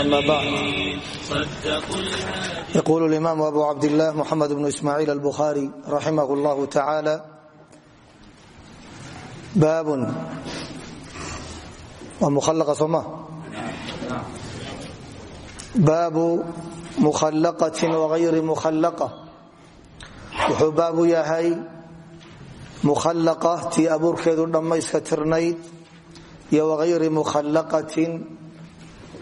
أما بعد يقول الإمام أبو عبد الله محمد بن إسماعيل البخاري رحمه الله تعالى باب ومخلقة صمة باب مخلقة وغير مخلقة wuxuu baabu yahay mukhallaqa tii abuurkeedu dhammayska tirnayd iyo wagayri mukhallaqatin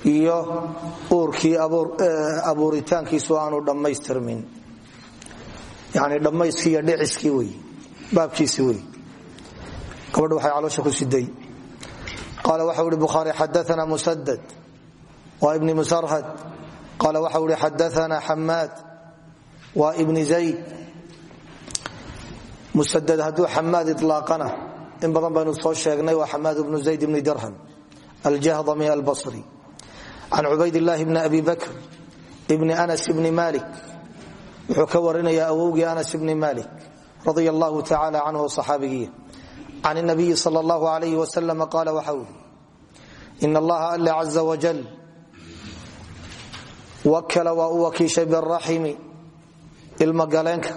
iyo uurkii abuuritaankiisu aanu dhammaystirmin. Yani dhammayskii dhiciskii wey baabkiisi wey. Gabadha waxay caloosha ku siday. Qaala waxau ihi bukhaari xadaana musadad waa ibni musarhad. Qaala waxau ihi xadaana xamaad waa ibni zayd. Musadad hadduu xamaad ilaaqana in badan baynu soo sheegnay waa xamaad bnu zayd bni dirham aljahdami albasri can cubaydillaahi bni abi bakr bni anas bni malik. Wuxuu ka warinaya awowgii anas bni malik radia allahu tacala canhu saxaabigiya can nabiyi sal allahu alayh wasalam qaala waxa uri in allaha alla caza wajal wakala waa u wakiishay biraximi ilmagaleenka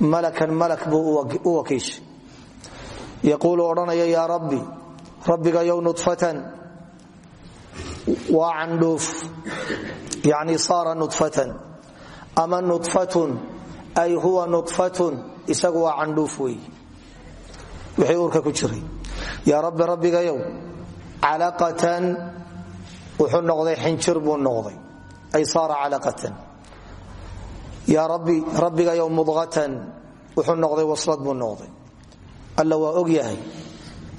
malakan malak buu u wakiishay. Yaquulu odhanaya yaa rabbi rabbigayow nudfatan waa candhuuf yani saara nudfatan ama nudfatun ay huwa nudfatun isagu waa candhuuf wey wixii uurka ku jiray. Yaa rabbi rabbigayow calaqatan wuxuu noqday xinjir buu noqday. Ay saara calaqatan. Yaa rabbi rabbigayow mudqatan wuxuu noqday waslad buu noqday. Alla waa og yahay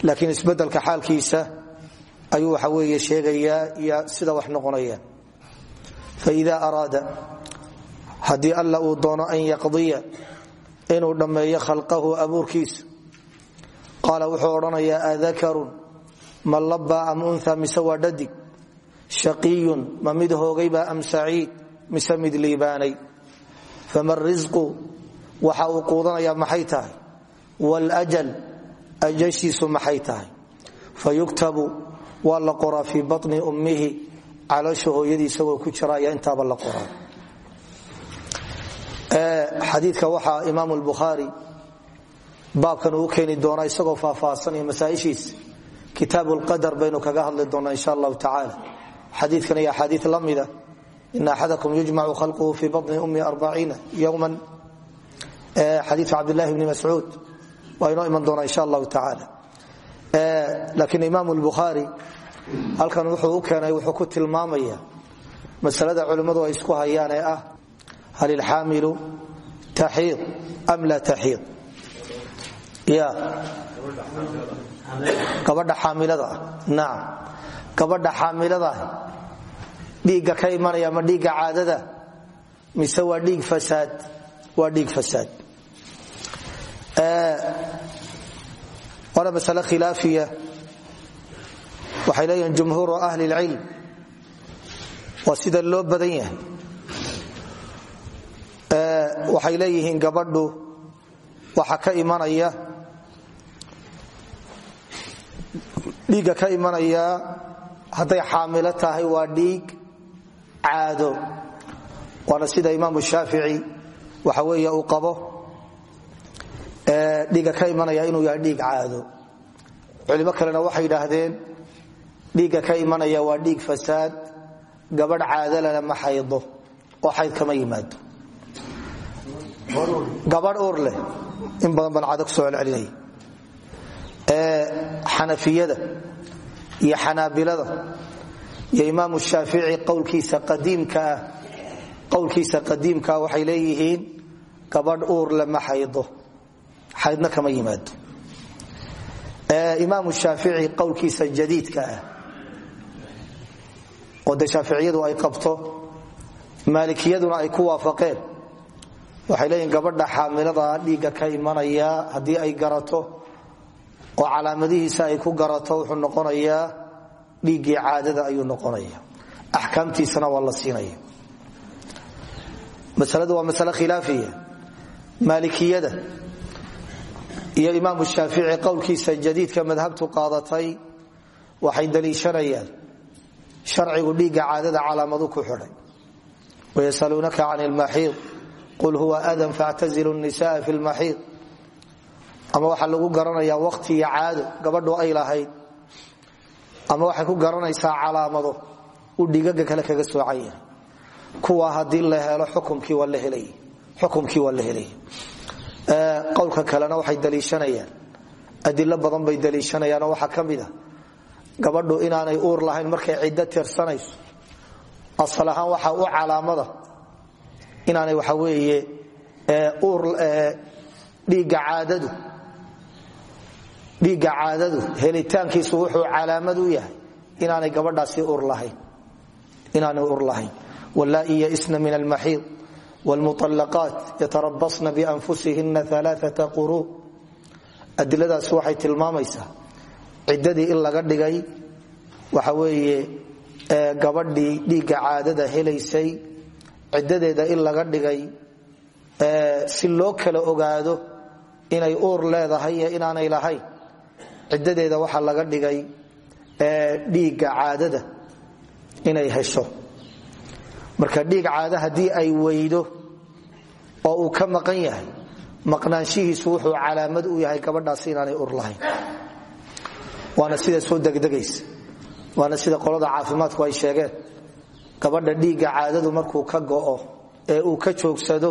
laakiin isbeddelka xaalkiisa ayuu waxa weeye sheegayaa iyo sida wax noqonayaan faida araada haddii alla uu doono an yaqdiya inuu dhammeeyo khalqahu abuurkiisa qaala wuxuu odhanayaa adakarun ma am unha mise waa shaqiyun ma mid am saciid? Mise mid liibaanay? Fama risqu waxa maxay tahay? Wاljal ajashiisu maxay tahay? Fayuktabu waa la qoraa fii bani ummihi caloosha hooyadii isagoo ku jira ayaa intaaba la qoraa. Xadiika waxaa imaam lbukhaari baabkan uu keeni doonaa isagoo faahfaahsanaya masaaishiis. Kitaab lqadar baynu kaga hadli doonaa insha allahu tacaala. Xadiikan iyo axaadii la mida. Ina axadakum khalquhu fii bani ummi arbaiina yowman xadiika cabdlahi bni mascuud. Waa inoo iman doonaa insha allahu tacaala. Laakiin imaam lbukhaari halkan wuxuu u keenay wuxuu ku tilmaamaya masalada culimmadu ay isku hayaan ee ah hal ilxaamilu taxiid am laa taxiid? Ya. Gabadha xaamilada ah. Nacam gabadha xaamiladaah dhiigga ka imanaya ma dhiigga caadada mise waa dhiig fasaad? Waa dhiig fasaad. Waana masale khilaafiya waxay leeyihiin jumhuuru ahli اlcilm waa sida loo badan yahay. Waxay leeyihiin gabadhu waxa ka imanaya dhiigga ka imanaya hadday xaamilo tahay waa dhiig caado. Waana sida imaamu shaafici waxa weeye uu qabo. Dhiigga ka imanaya inuu yahay dhiig caado. Culimo kalena waxay yidhaahdeen dhiigga ka imanaya waa dhiig fasaad. Gabadh caadalana ma xaydo oo xayd kama yimaado. Gabadh uur in badan baan caado ku soo celcelinaya xanafiyada iyo xanaabilada iyo imaamu shaafici qowlkiisa qadiimkaa qowlkiisa qadiimkaa waxay leeyihiin gabadh uur ma xaydo xaydna kama yimaado. Imaamu shaafici qowlkiisa jadiidka ah oo de ay qabto maalikiyaduna ay ku waafaqeen. Waxay leeyihiin gabadha xaamilada dhiigga ka imanaya haddii ay garato oo calaamadihiisa ay ku garato wuxuu noqonayaa dhiiggii caadada ayuu noqonaya. Axkaamtiisana waa la siinaya. Masaladu waa masale khilaafiya. Maalikiyada iyo imaamu shaafici qowlkiisa jadiidka madhabtu qaadatay waxay daliishanayaan sharcigu dhiigga caadada calaamadu ku xidhay. Wayasaluunaka can ilmaxiid qul huwa adan factazilu nisaa fi lmaxiid ama waxaa lagu garanayaa waqti iyo caado gabadhu ay lahayd. Ama waxay ku garanaysaa calaamado uu dhigaga kale kaga soocan yahay kuwa haddii la helo xukumkii waa la helay. Qowlka kalena waxay daliishanayaan. Adilo badan bay daliishanayaanoo waxaa ka mid a gabadhu inaanay uur lahayn markay ciddo tirsanayso. Asal ahaan waxa u calaamada inaanay waxa weeye dhiigga caadadu dhiigga caadadu helitaankiisu wuxuu calaamad u yahay inaanay gabadhaasi ur lahayn. Wallaa'i yaisna min almaxiid wlmuطalaqaat yatarabasna bianfusihina alaaata quruu adiladaas waxay tilmaamaysaa ciddadii in laga dhigay waxa weeye gabadhii dhiigga caadada helaysay ciddadeeda in laga dhigay si loo kala ogaado inay uur leedahay iyo inaanay lahayn ciddadeeda waxaa laga dhigay dhiigga caadada inay hesho. Marka dhiig caado haddii ay weydo oo uu ka maqan yahay maqnaanshihiisu wuxuu calaamad u yahay gabadhaasi inaanay ur lahayn waana sida soo degdegaysa waana sida qolada caafimaadku ay sheegeen. Gabadha dhiigga caadadu markuu ka go'o ee uu ka joogsado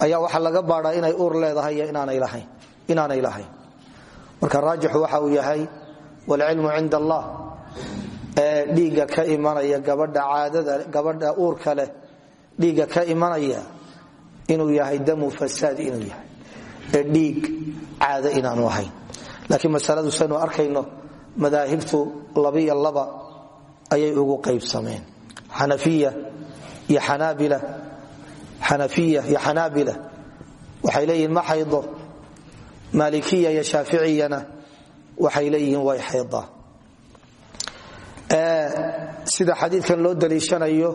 ayaa waxaa laga baadhaa inay ur leedahay iyo inaanay lahayn marka raajixu waxa uu yahay wlcilmu cind allah ee dhiigga ka imanaya gabadha uurka leh dhiigga ka imanaya inuu yahay damu fasaad inuu yahay ee dhiig caado inaanu ahayn laakiin masaladu saynu arkayno madaahibtu labiyo laba ayay ugu qaybsameen. Xanafiya iyo xanaabila waxay leeyihiin ma xaydo. Maalikiya iyo shaaficiyana waxay leeyihiin way xaydaa sida xadiidkan loo daliishanayo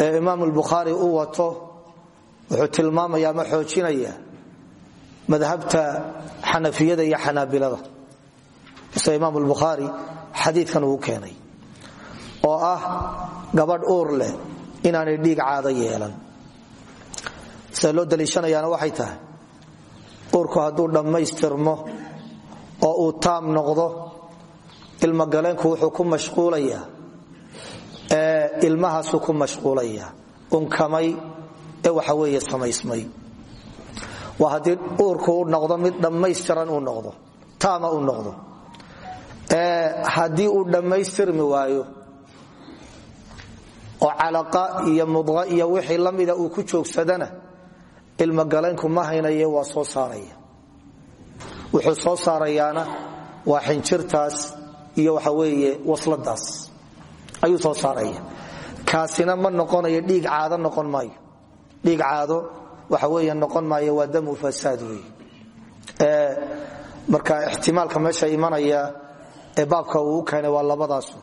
ee imaam lbukhaari u wato wuxuu tilmaamaya ama xoojinaya madhabta xanafiyada iyo xanaabilada. Sida imaam lbukhaari xadiidkan uu keenay oo ah gabadh uur leh inaanay dhiig caado yeelan. Sida loo daliishanayaana waxay tahay? Uurku hadduu dhammaystirmo oo uu taam noqdo ilmagaleenku wuxuu ku mashquulayaa ilmahaasuu ku mashquulayaa unkamay ee waxa weeye samaysmay waa haddii uurku u noqdo mid dhammaystiran uu noqdo taama uu noqdo. Haddii uu dhammaystirmi waayo oo calaqa iyo mudqa iyo wixii la uu ku joogsadana ilmagaleenku ma haynaye waa soo saaraya. Wuxuu soo saarayaana waa xinjirtaas iyo waxa weeye wasladaas ayuu soo saaraya. Kaasina ma noqonayo dhiig caado noqon maayo. Dhiig caado waxa weeye noqon maayo waa damu fasaad wey marka ixtimaalka meesha imanaya ee baabka uu keenay waa labadaasu.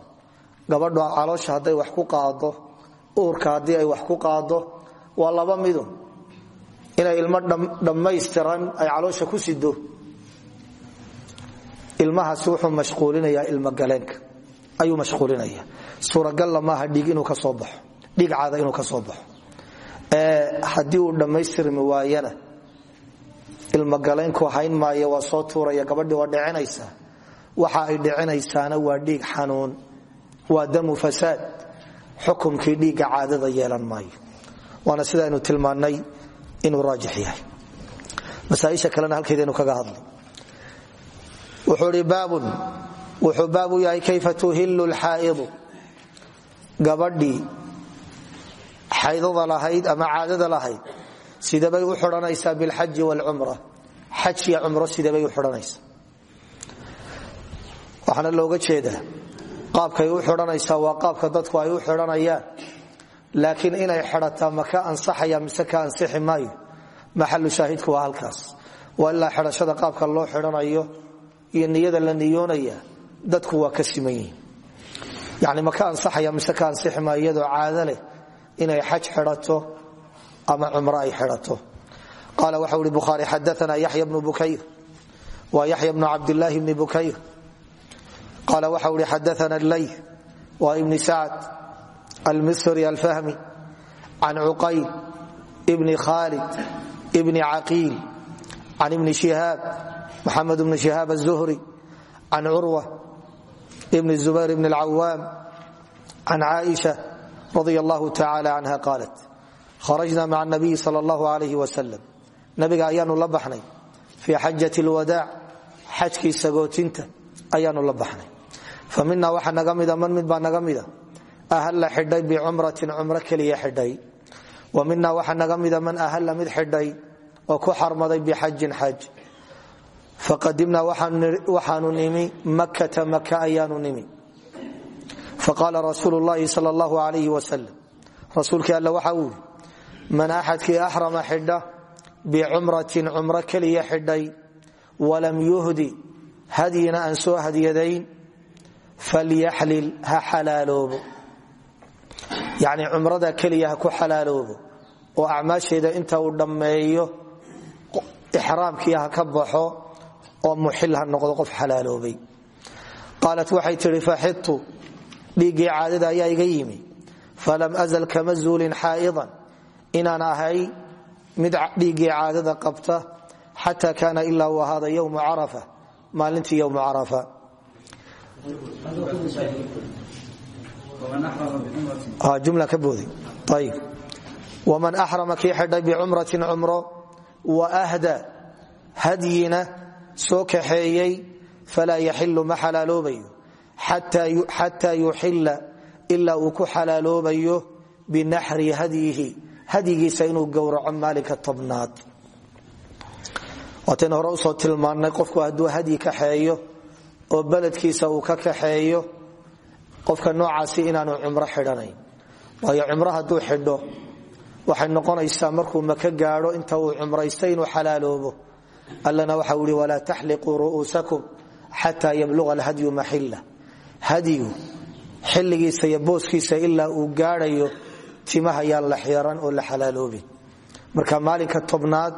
Gabadhu caloosha hadday wax ku qaado uurka haddii ay wax ku qaado waa laba midu. Inay ilmo dhammaystiran ay caloosha ku sido ilmahaasi wuxuu mashquulinayaa ilmogaleenka ayuu mashquulinaya suuragalla maaha dhiig inuu ka soo baxo. Dhiig caada inuu ka soo baxo haddii uu dhammaystirmi waayana ilmogaleenku hayn maayo waa soo tuuraya gabadhii waa dhicinaysaa. Waxa ay dhicinaysaana waa dhiig xanuun waa damu fasaad. Xukumkii dhiigga caadada yeelan maayo. Waana sidaaynu tilmaannay inuu raajix yahay. Masaaisha kalena halkeedaynu kaga hadlay wuxuu hi baabun wuxuu baabu yahay kayfa tuhillu lxaa'idu gabadhii xaydada lahayd ama caadada lahayd sidabay u xidhanaysaa bilxaji wlcumra xaj iyo cumro sidabay u xidhanaysaa. Waxaana looga jeedaa qaabkay u xidhanaysaa waa qaabka dadku ay u xidhanayaan. Laakiin inay xidhataa ma ka ansaxaya mise ka ansixi maayo maxalu shaahidku waa halkaas. Waa ilaa qaabka loo xidhanayo iyo niyada la niyoonaya dadku waa ka siman yihiin. Ma ka ansaxaya mise ka ansixi maayo iyadoo inay xaj xidhato ama cumro ay xidhato. Qaala waxa uhi bukhaari xadaana yaxya bnu bukayr. Waa yaxya bnu cabdilaahi bni bukayr. Qaala waxa uhi xadaana ley waa ibni sacd almisri alfahmi. Can cuqayl bni khalid bni caqiil. Can ibni shihaab maxamed bni shihaab aلzuhri can curwa bni zubayr bni اlcawaam can caaisha radi allahu tacala canha qaalat kharajna maca nabiyi sal allahu alayh wasalam nabiga ayaanu la baxnay. Fii xajat lwadaac xajkii sagootinta ayaanu la baxnay. Fa mina waxa naga mida man mid baa naga mida. Ahalla xidhay bicumratin cumro keliya xidhay. Wa mina waxa naga mida man ahalla mid xidhay oo ku xarmaday bixajin xaj. Faqadimnaa waxaanu nimi makkata maka ayaanu nimi faqaala rasuulu llahi sal allahu alayh wasalam rasuulkii alle waxa uu yii man axadkii axrama xidha bicumratin cumro keliya xidhay walam yuhdi hadyina aan soo hadyadayn falyaxlil ha xalaaloobo yacni cumrada keliya ha ku xalaaloobo oo acmaasheeda inta uu dhammeeyo ixraamkii ha ka dhiiggii caadada ayaa iga yimi. Falam azal kama zuulin xaa'idan. Inaan mid dhiiggii caadada qabta xata kaana ilaa uu ahaada yowmu carafa maalintii yowmu carafa. Waman axrama kii xidhay bicumratin cumro wa ahda hadyina soo kaxeeyey falaa yaxilu ma xalaaloobayo xataa yuxila ilaa uu ku xalaaloobayo binaxri hadyihi hadyigiisa inuu gowraco maalinka tobnaad. Waataynu hore u soo tilmaannay qofku hadduu hadyi kaxeeyo oo beledkiisa uu ka kaxeeyo qofka noocaasi inaanu cumro xidhanayn. Waayo cumro waxay noqonaysaa markuu maka gaadho inta uu cumraystay inuu xalaaloobo. Allana waxa ui walaa taxliquu ru'uusakum xataa yabluga alhadyu maxila hadyigu xilligiisa iyo booskiisa ilaa uu gaadhayo timaha yaan la xiran oo la xalaaloobin marka maalinka tobnaad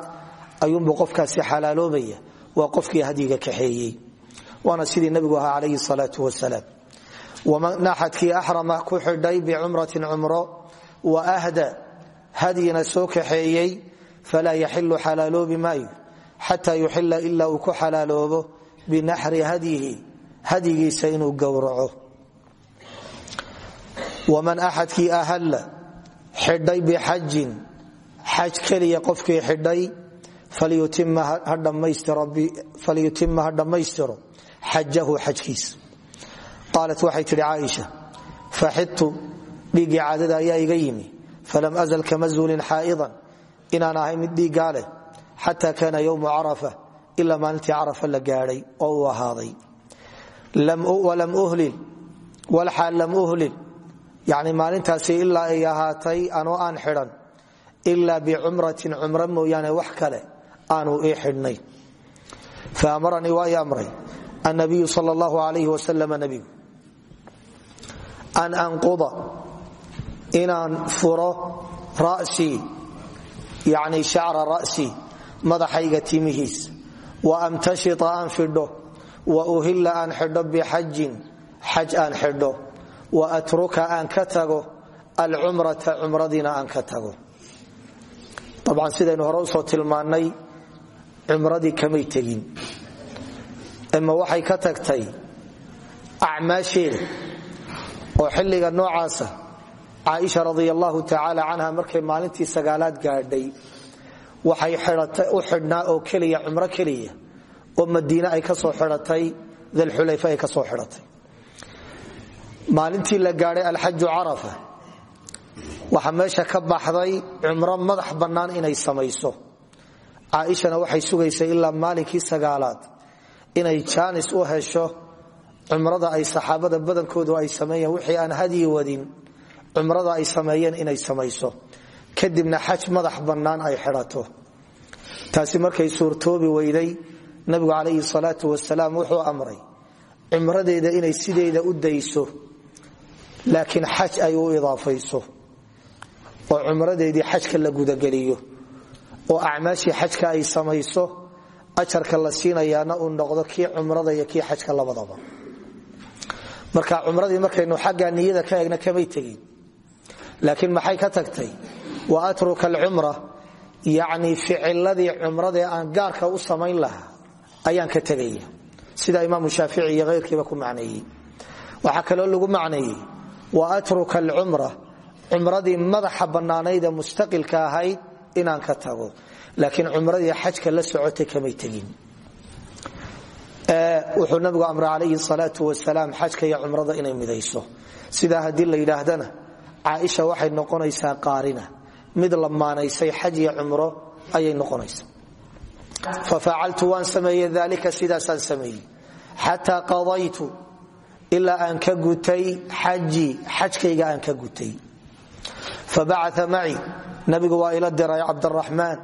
ayuunbuu qofkaasi xalaaloobaya waa qofkii hadyiga kaxeeyey. Waana sidii nabigu ahaa calayhi salaau wasalaam. Naxadkii axrama ku xidhay bicumratin cumro wa ahda hadyina soo kaxeeyey falaa yaxilu xalaaloobi maayo xataa yuxila ilaa uu ku xalaaloobo binaxri hadyihi hadyigiisa inuu gowraco. Waman axadkii ahalla xidhay bixajin xaj keliya qofkii xidhay falyutima ha dhammaystiro xajahu xajkiisa qaalat waxay tidhi caaisha faxidtu dhiiggii caadada ayaa iga yimi. Falam azal kama zuulin xaa'idan inaan ahay mid dhiiggaa leh xata kaana yowmu carafa ilaa maalintii carafa la gaadhay oo uu ahaaday walxaal lam uhlil yani maalintaasi ilaa ay ahaatay anoo aan xidhan ilaa bicumratin cumro mooyaane wax kale aanu ii xidhnay. Faamaranii waa i amray annabiyu sal allahu alayh wasalam nabigu an anquda inaan furo rasii yani shacra ra'sii madaxayga timihiis. Wa amtashita wa uhilla aan xidho bixajin xaj aan xidho wa atruka aan ka tago alcumrata cumradiina aan ka tago. Abcan sidaynu hore u soo tilmaannay cumradii kamay tegin. Ima waxay ka tagtay acmaasheeda oo xilliga noocaasa caaisha radia allahu canha markay maalintii sagaalaad gaadhay waxay u xidhnaa oo keliya cumro keliya oo madiine ay ka soo xidhatay dalxulayfa ay ka soo xidhatay maalintii la gaadhay alxaju carafa. Waxaa meesha ka baxday cumro madax bannaan inay samayso. Caaishana waxay sugaysay ilaa maalinkii sagaalaad inay jaanis u hesho cumrada ay saxaabada badankoodu ay sameeyeen wixii aan hadyi wadin cumrada ay sameeyeen inay samayso. Kadibna xaj madax bannaan ay xidhato. Taasi markay suurtoobi weyday nabigu calayhi salaatu wasalaam wuxuu amray cumradeeda inay sideeda u dayso laakiin xaj ay u idaafayso. Oo cumradeedii xajka la gudageliyo oo acmaashii xajka ay samayso ajarka la siinayaana uu noqdo kii cumrada iyo kii xajka labadaba. Marka cumradii markaynu xagga niyada ka egna kamay tegin laakiin maxay ka tagtay? Wa atruka alcumra yacni ficiladii cumradee aan gaarka u samayn lahaa ayaan ka tegaya sida imaamu shaafici iyo hayrkiiba ku macneeyey waxaa kaloo lagu macneeyey wa atruka alcumra. Cumradii madaxa bannaanaydee mustaqilka ahayd inaan ka tago. Laakiin cumradii xajka la socotay kamay tegin. Wuxuu nabigu amray calayhi salaau wasalaam xajka iyo cumrada inay midayso. Sidaa haddii la yidhaahdana caaisha waxay noqonaysaa qaarina. Mid lamaanaysay xaj iyo cumro ayay noqonaysa fafacaltu waan sameeye dalika sidaasaan sameeyey xataa qadaytu ilaa aan ka gutay xajii xajkayga aan ka gutay fabacaa maci nabigu waa ila diray cabdaraxmaan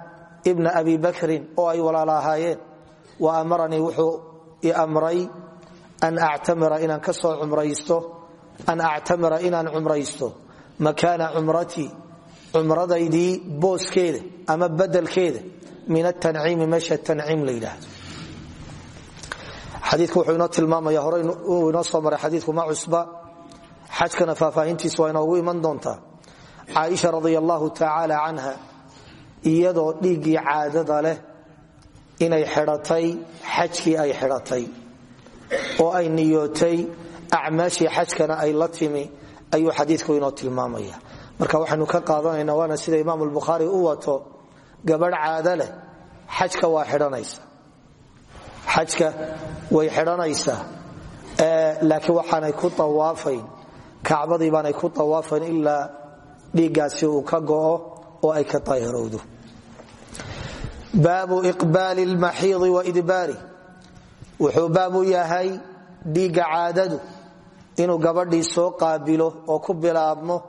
ibna abi bakrin oo ay walaala ahaayeen wa amaranii wuxuu i amray an actamira inaan ka soo cumraysto an actamira inaan cumraysto makaana cumratii cumradaydii booskeeda ama badelkeeda min atanciimi meesha tanciim la yidhaahdo. Xadiiku wuxuu inoo tilmaamaya hore uu inoo soo maray xadiiku ma cusba. Xajkana faahfaahintiis waa inoogu iman doontaa. Caaisha radi allahu tacaala canha iyadoo dhiiggii caadada leh inay xidhatay xajkii ay xidhatay oo ay niyootay acmaashii xajkana ay la timi ayuu xadiiku inoo tilmaamaya marka waxaynu ka gabadh caado leh xajka waa xidhanaysa. Xajka way xidhanaysaa laakiin waxaanay ku awaafayn kacbadii baanay ku awaafayn ilaa dhiiggaasi uu ka go'o oo ay ka daahirowdo baabu iqbaali lmaxiidi waidbaari wuxuu baabu yahay dhiigga caadadu inuu gabadhii soo qaabilo oo ku bilaabmo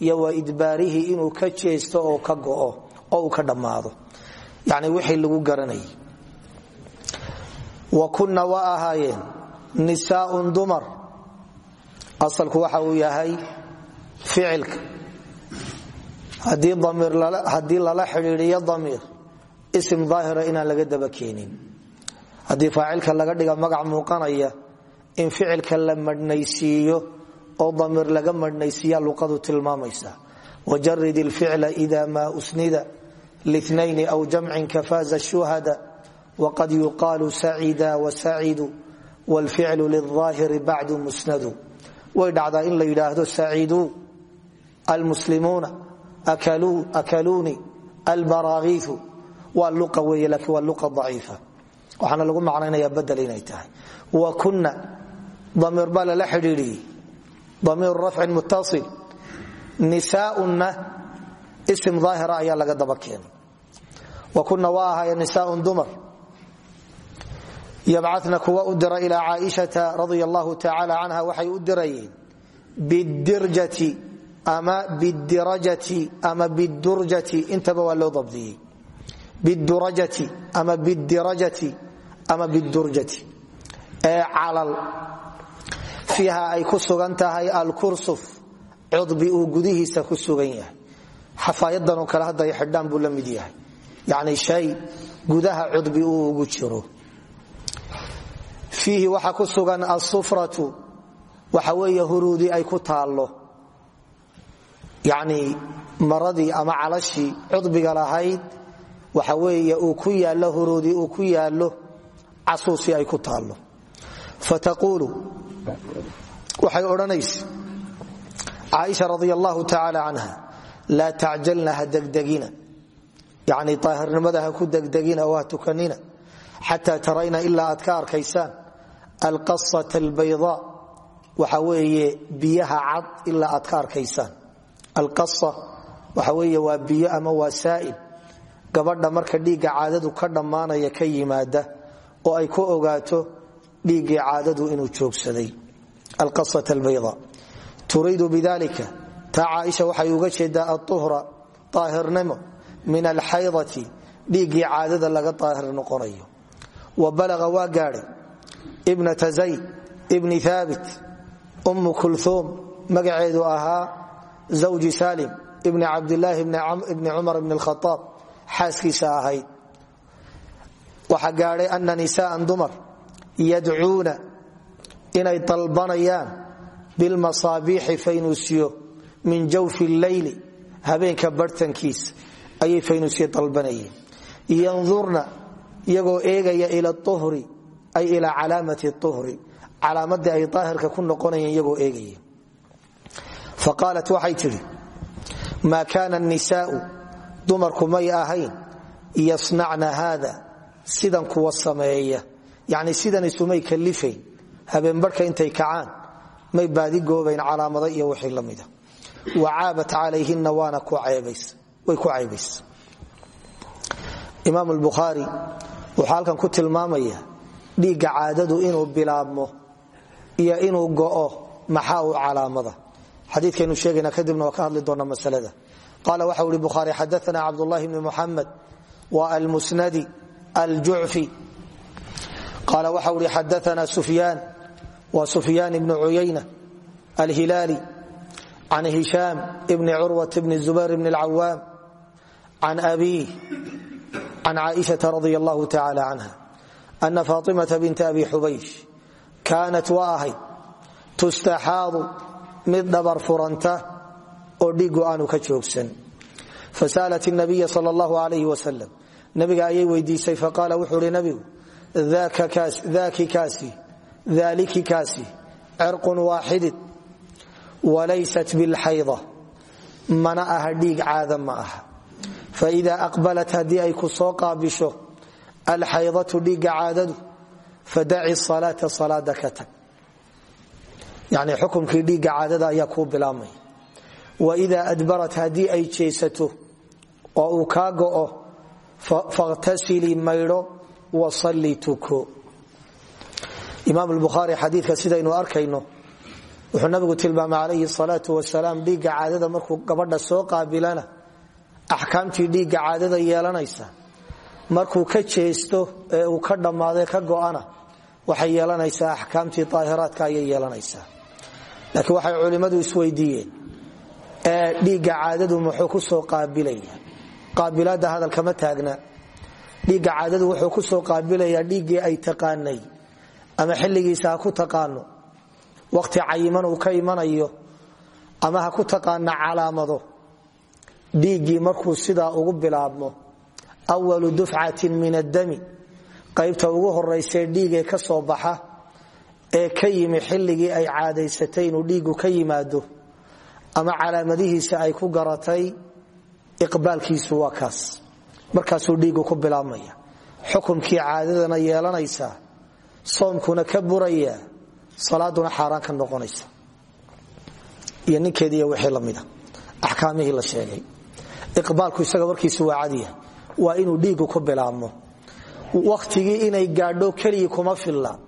iyo wa idbaarihi inuu ka jeesto oo ka go'o oo ka dhammaado. Yani wixii lagu garanayay. Wa kunna waa ahaayeen nisaaun dumar. Asalku waxa uu yahay ficilka. Haddii lala xidhiidiyo damiir isim daahira inaan laga daba keenin. Haddii laga dhiga magac muuqanaya in ficilka la madhnaysiiyo oo damiir laga madhnaysiiya luqadu tilmaamaysa wajarid ilficla ida maa usnida linayn aw jamcin kafaaza shuhada waqad yuqaalu sacida wasacidu wlficlu liلظaahiri bacdu musnadu way dhacdaa in la yidhaahdo saciduu almuslimuuna akaluuni albaraakiiu waa lua wey laakiin waa lua aciifa waxaana lagu macnaynaya badel inay tahay wa kuna damiir baa lala xidhiidhiyey damiiru rafcin muttasil nisaaunna isim daahira ayaa laga daba keenay. Wa kuna waa ahaayeen nisaaun dumar. Yabcana kuwa u dira ilaa caaishata radia allahu tacaala canha waxay u dirayeen bidirjati ama bidirajati ama bidurjati intaba waa loo dabdiyey. Bidurajati ama bidirajati ama bidurjati ee calal fiiha ay xafaayadanoo kale hadda ay xidhaan buu la mid yahay. Yacni shay gudaha cudbi uu ugu jiro. Fiihi waxaa ku sugan asufratu waxa weeye huruudi ay ku taallo. Yacni maradii ama calashii cudbiga lahayd waxa weeye uu ku yaallo huruudi uu ku yaallo casuusi ay ku taallo. Fataquulu waxay odhanaysa caaisha radia allahu tacaala laa tacjalna ha degdegina yacni daahirnimada ha ku degdegina oo ha tukanina xataa tarayna ilaa aad ka arkaysaan alqasata albayda. Waxa weeye biyaha cad ilaa aad ka arkaysaan. Alqasa waxa weeye waa biyo ama waa saa'il. Gabadha marka dhiigga caadadu ka dhammaanaya ka yimaada oo ay taa caaisha waxay uga jeedaa aluhra daahirnimo min alxaydati dhiiggii caadada laga daahir noqonayo. Wa balaga waa gaadhay. Ibnata zayd ibni haabit ummu kulhuum magaceedu ahaa zawji salim ibni cabdilaahi ibni cumar ibni khaaab xaaskiisa ahayd. Waxaa gaadhay ana nisaan dumar yadcuuna inay dalbanayaan bilmasaabiixi faynuusyo min jawfi leyli habeenka bartankiis ayay faynuusyo dalbanayeen. Yandurna iyagoo eegaya ila uhri ay ilaa calaamati uhri calaamadii ay daahirka ku noqonayeen iyagoo eegaya. Faqaalat waxay tidhi maa kaana nisaau dumarku may ahayn yasnacna haada sidan kuwa sameeya. Yani sidan isumay kalifayn habeenbarhka intay kacaan may baadigoobayn calaamada iyo wixii la wa caabat calayhina waana way ku caybaysa imaam bukhaari wuxuu halkan ku tilmaamaya dhiigga caadadu inuu bilaabmo iyo inuu go'o maxaa u calaamada xadiikaynu sheegayna kadibna waa hadli doona masalada qaala waxa ui bukhaari xadaana cabdulahi bni muxamed wa almusnadi aljucfi qaala waxa ui xadaana sufyaan wa sufyaan ibni cuyayna alhilaali can hishaam bni curwat bni zubayr bni alcawaam can abiih can caaishaa radi allahu tacala canha ana faatimata binta abi xubaysh kaanat waa ahayd tustaxaadu mid dhabar furanta oo dhiigu aanu ka joogsan fasa'alat nabiya sal allahu alayh wasalam nabiga ayay weydiisay faqaala wuxuu uhi nabigu daaki kaasi daaliki kaasi cirqun waaxidid walaysat bilxayda. Mana aha dhiig caada ma aha. Faida aqbalat haddii ay ku soo qaabisho alxaydatu dhiigga caadadu fadaci salaata salaada ka tag. Yani xukumkii dhiigga caadada ayaa kuu bilaabmaya waida adbarat haddii ay jeesato oo uu kaa go'o fakhtasilii wuxuu nabigu tilmaamay calayhi salaau wasalaam dhiigga caadada markuu gabadha soo qaabilana axkaamtii dhiigga caadada yeelanaysa. Markuu ka jeesto ee uu ka dhammaade ka go'ana waxay yeelanaysaa axkaamtii aahiraadka ayay yeelanaysaa. Laakiin waxay culimmadu isweydiiyeen ee dhiigga caadadu muxuu ku soo qaabilaya? Qaabilaadda hadalkama taagna. Dhiigga caadadu wuxuu ku soo qaabilayaa dhiiggii ay taqaanay ama xilligiisa ku taqaano wakhti cayiman uu ka imanayo ama ha ku taqaana calaamado dhiiggii markuu sidaa ugu bilaabmo awalu dufcatin min addami qaybta ugu horaysee dhiigee ka soo baxa ee ka yimi xilligii ay caadaysatay inuu dhiiggu ka yimaado ama calaamadihiisa ay ku garatay iqbaalkiisu waa kaas. Markaasuu dhiiggu ku bilaabmaya. Xukumkii caadadana yeelanaysaa soomkuna ka buraya salaaduna xaaraan ka noqonaysa. Iyo ninkeediiy wixii lamida axkaamihii la sheegay. Iqbaalku isaga warkiisu waa cadiya. Waa inuu dhiiggu ku bilaabmo. Wakhtigii inay gaadho keligii kuma filla.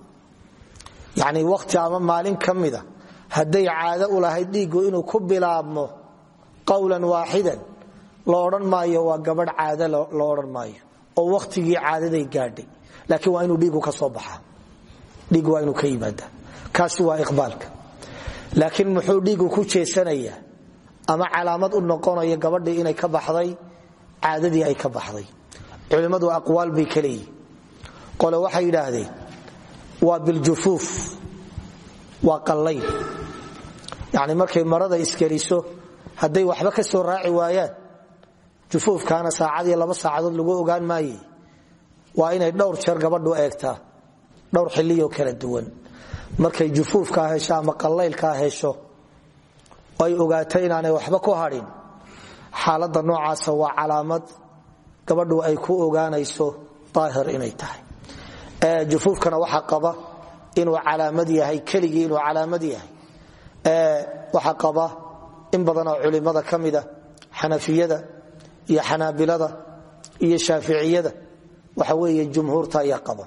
Yacni wakhti ama maalin ka mida caado u lahayd dhiiggu inuu ku bilaabmo qowlan waaxidan la maayo waa gabadh caado la maayo. Oo wakhtigii caadaday gaadhay. Laakiin waa inuu dhiiggu ka soo baxaa. Dhiiggu waa inuu ka yimaada kaasi waa iqbaalka. Laakiin muxuu dhiiggu ku jeesanayaa ama calaamad u noqonaya gabadhii inay ka baxday caadadii ay ka baxday. Culimmadu aqwaal bay ka leeyihiin qole waxay yidhaahdeen waa biljufuuf waa qallayl. Yacni markay marada iskeliso hadday waxba ka soo raaci waayaan jufuufkaana saacadii laba saacadood lagu ogaan maaye. Waa inay dhowr jeer gabadhu eegtaa dhowr xilliyoo kala duwan markay jufuufkaa hesho ama qallaylkaa hesho ay ogaato inaanay waxba ku hadhin xaalada noocaasa waa calaamad gabadhu ay ku ogaanayso aahir inay tahay. Jufuufkana waxaa qaba inuu calaamad yahay keligii inuu calaamad yahay. Waxaa qaba in badanoo culimada ka mida xanafiyada iyo xanaabilada iyo shaaficiyada waxa weeye jumhuurta ayaa qaba.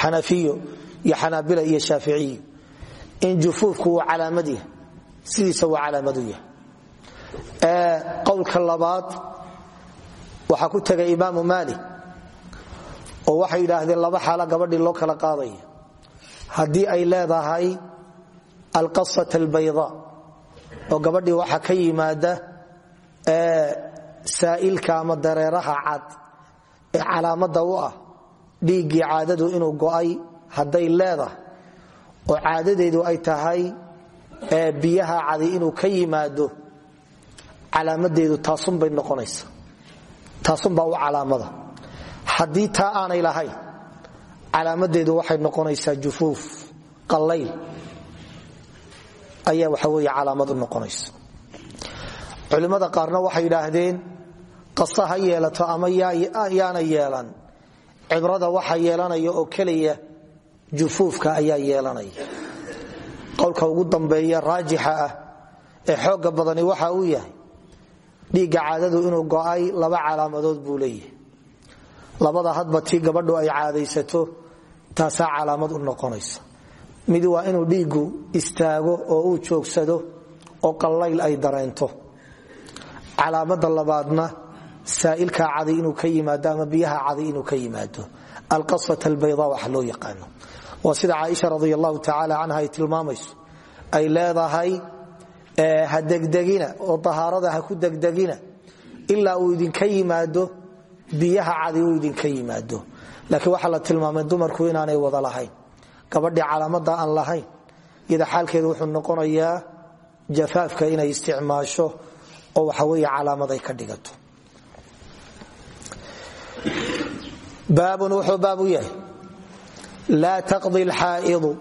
Xanafiyo iyo xanaabila iyo shaaficiyo in jufuufku uu calaamad yahay sidiisa waa calaamad u yahay. Qowlka labaad waxaa ku tegay imaamu maalik oo waxay yidhaahdeen laba xaalo gabadhii loo kala alqasat albayda oo gabadhii waxaa ka yimaada saa'ilka ama dareeraha cad ee calaamada u ah hadday leedahay oo caadadeedu ay tahay biyaha cadi inuu ka yimaado calaamadeedu taasunbay noqonaysa taasunbaa u calaamada. Haddii taa aanay lahayn calaamadeedu waxay noqonaysaa jufuuf qallayl. Ayaa waxa wey calaamad u noqonaysa qaarna waxay yidhaahdeen qasa yeelato ama yaana yeelan. Cibrada waxa yeelanaya oo keliya jufuufka ayaa yeelanaya qowlka ugu dambeeya raajixa ah ee xooga badani waxa uu yahay dhiigga caadadu inuu go'ay laba calaamadood buu leeyahay. Labada hadba tii gabadhu ay caadaysato taasaa calaamad u noqonaysa. Mid waa inuu dhiiggu istaago oo uu joogsado oo qallayl ay dareento. Calaamada labaadna saailka cadi inuu ka yimaado ama biyaha cadi inuu ka yimaado. Alqasat albayda wax loo yaqaano waa sida caaisha radi allahu tacaala canha ay tilmaamayso. Ay leedahay ha degdegina oo dahaarada ha ku degdegina ilaa uu idinka yimaado biyaha cadi waxaa la tilmaamay dumarku inaanay wada lahayn. Gabadhii calaamada aan lahayn iyada xaalkeedu wuxuu noqonayaa jafaafka inay isticmaasho oo waxa wey calaamad ay ka dhigato. Baabun wuxuu baab laa taqdi lxaa'idu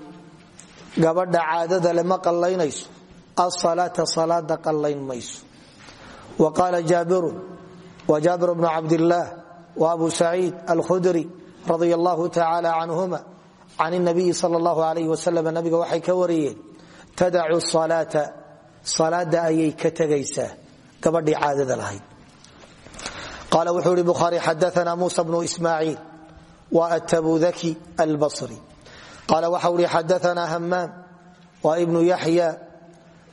gabadha caadada lema qallaynayso. Asalaata salaada qallayn mayso. Wa qaala jaabirun wa jaabir bnu cabdillaah wa abu saciid alkhudri radia allahu tacaala canhuma can nabiyi sal allahu alayh wasalam nabiga waxay ka wariyeen tadacu salaata salaada ayay ka tegaysaa gabadhii caadada lahayd. Qaala wuxuu ihi bukhaari xadaana muusa bnu ismaaciil wa atabudaki albasri. Qaala waxau ihi xadaana hamaam wa ibnu yaxya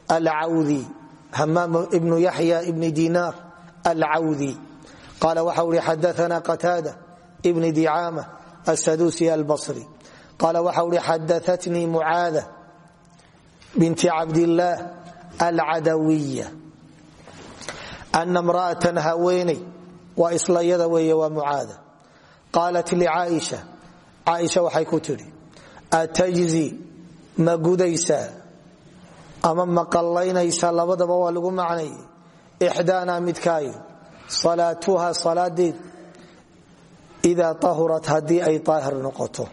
alcawdi hamaam ibnu yaxya ibni dinaar alcawdi qaala waxau ihi xadaana qataada ibni dicaama asadusi albasri. Qaala waxau ihi xadaatnii mucaada binti cabdillaah alcadawiya ana mra'atan haweeney waa isla yada weeye waa mucaada qaalat licaaisha caaisha waxay ku tidhi atajzi ma ama ma labadaba waa lagu macnay ixdaanaa midkaayo salaatuha salaadeed idaa ahurat haddii ay aahir noqoto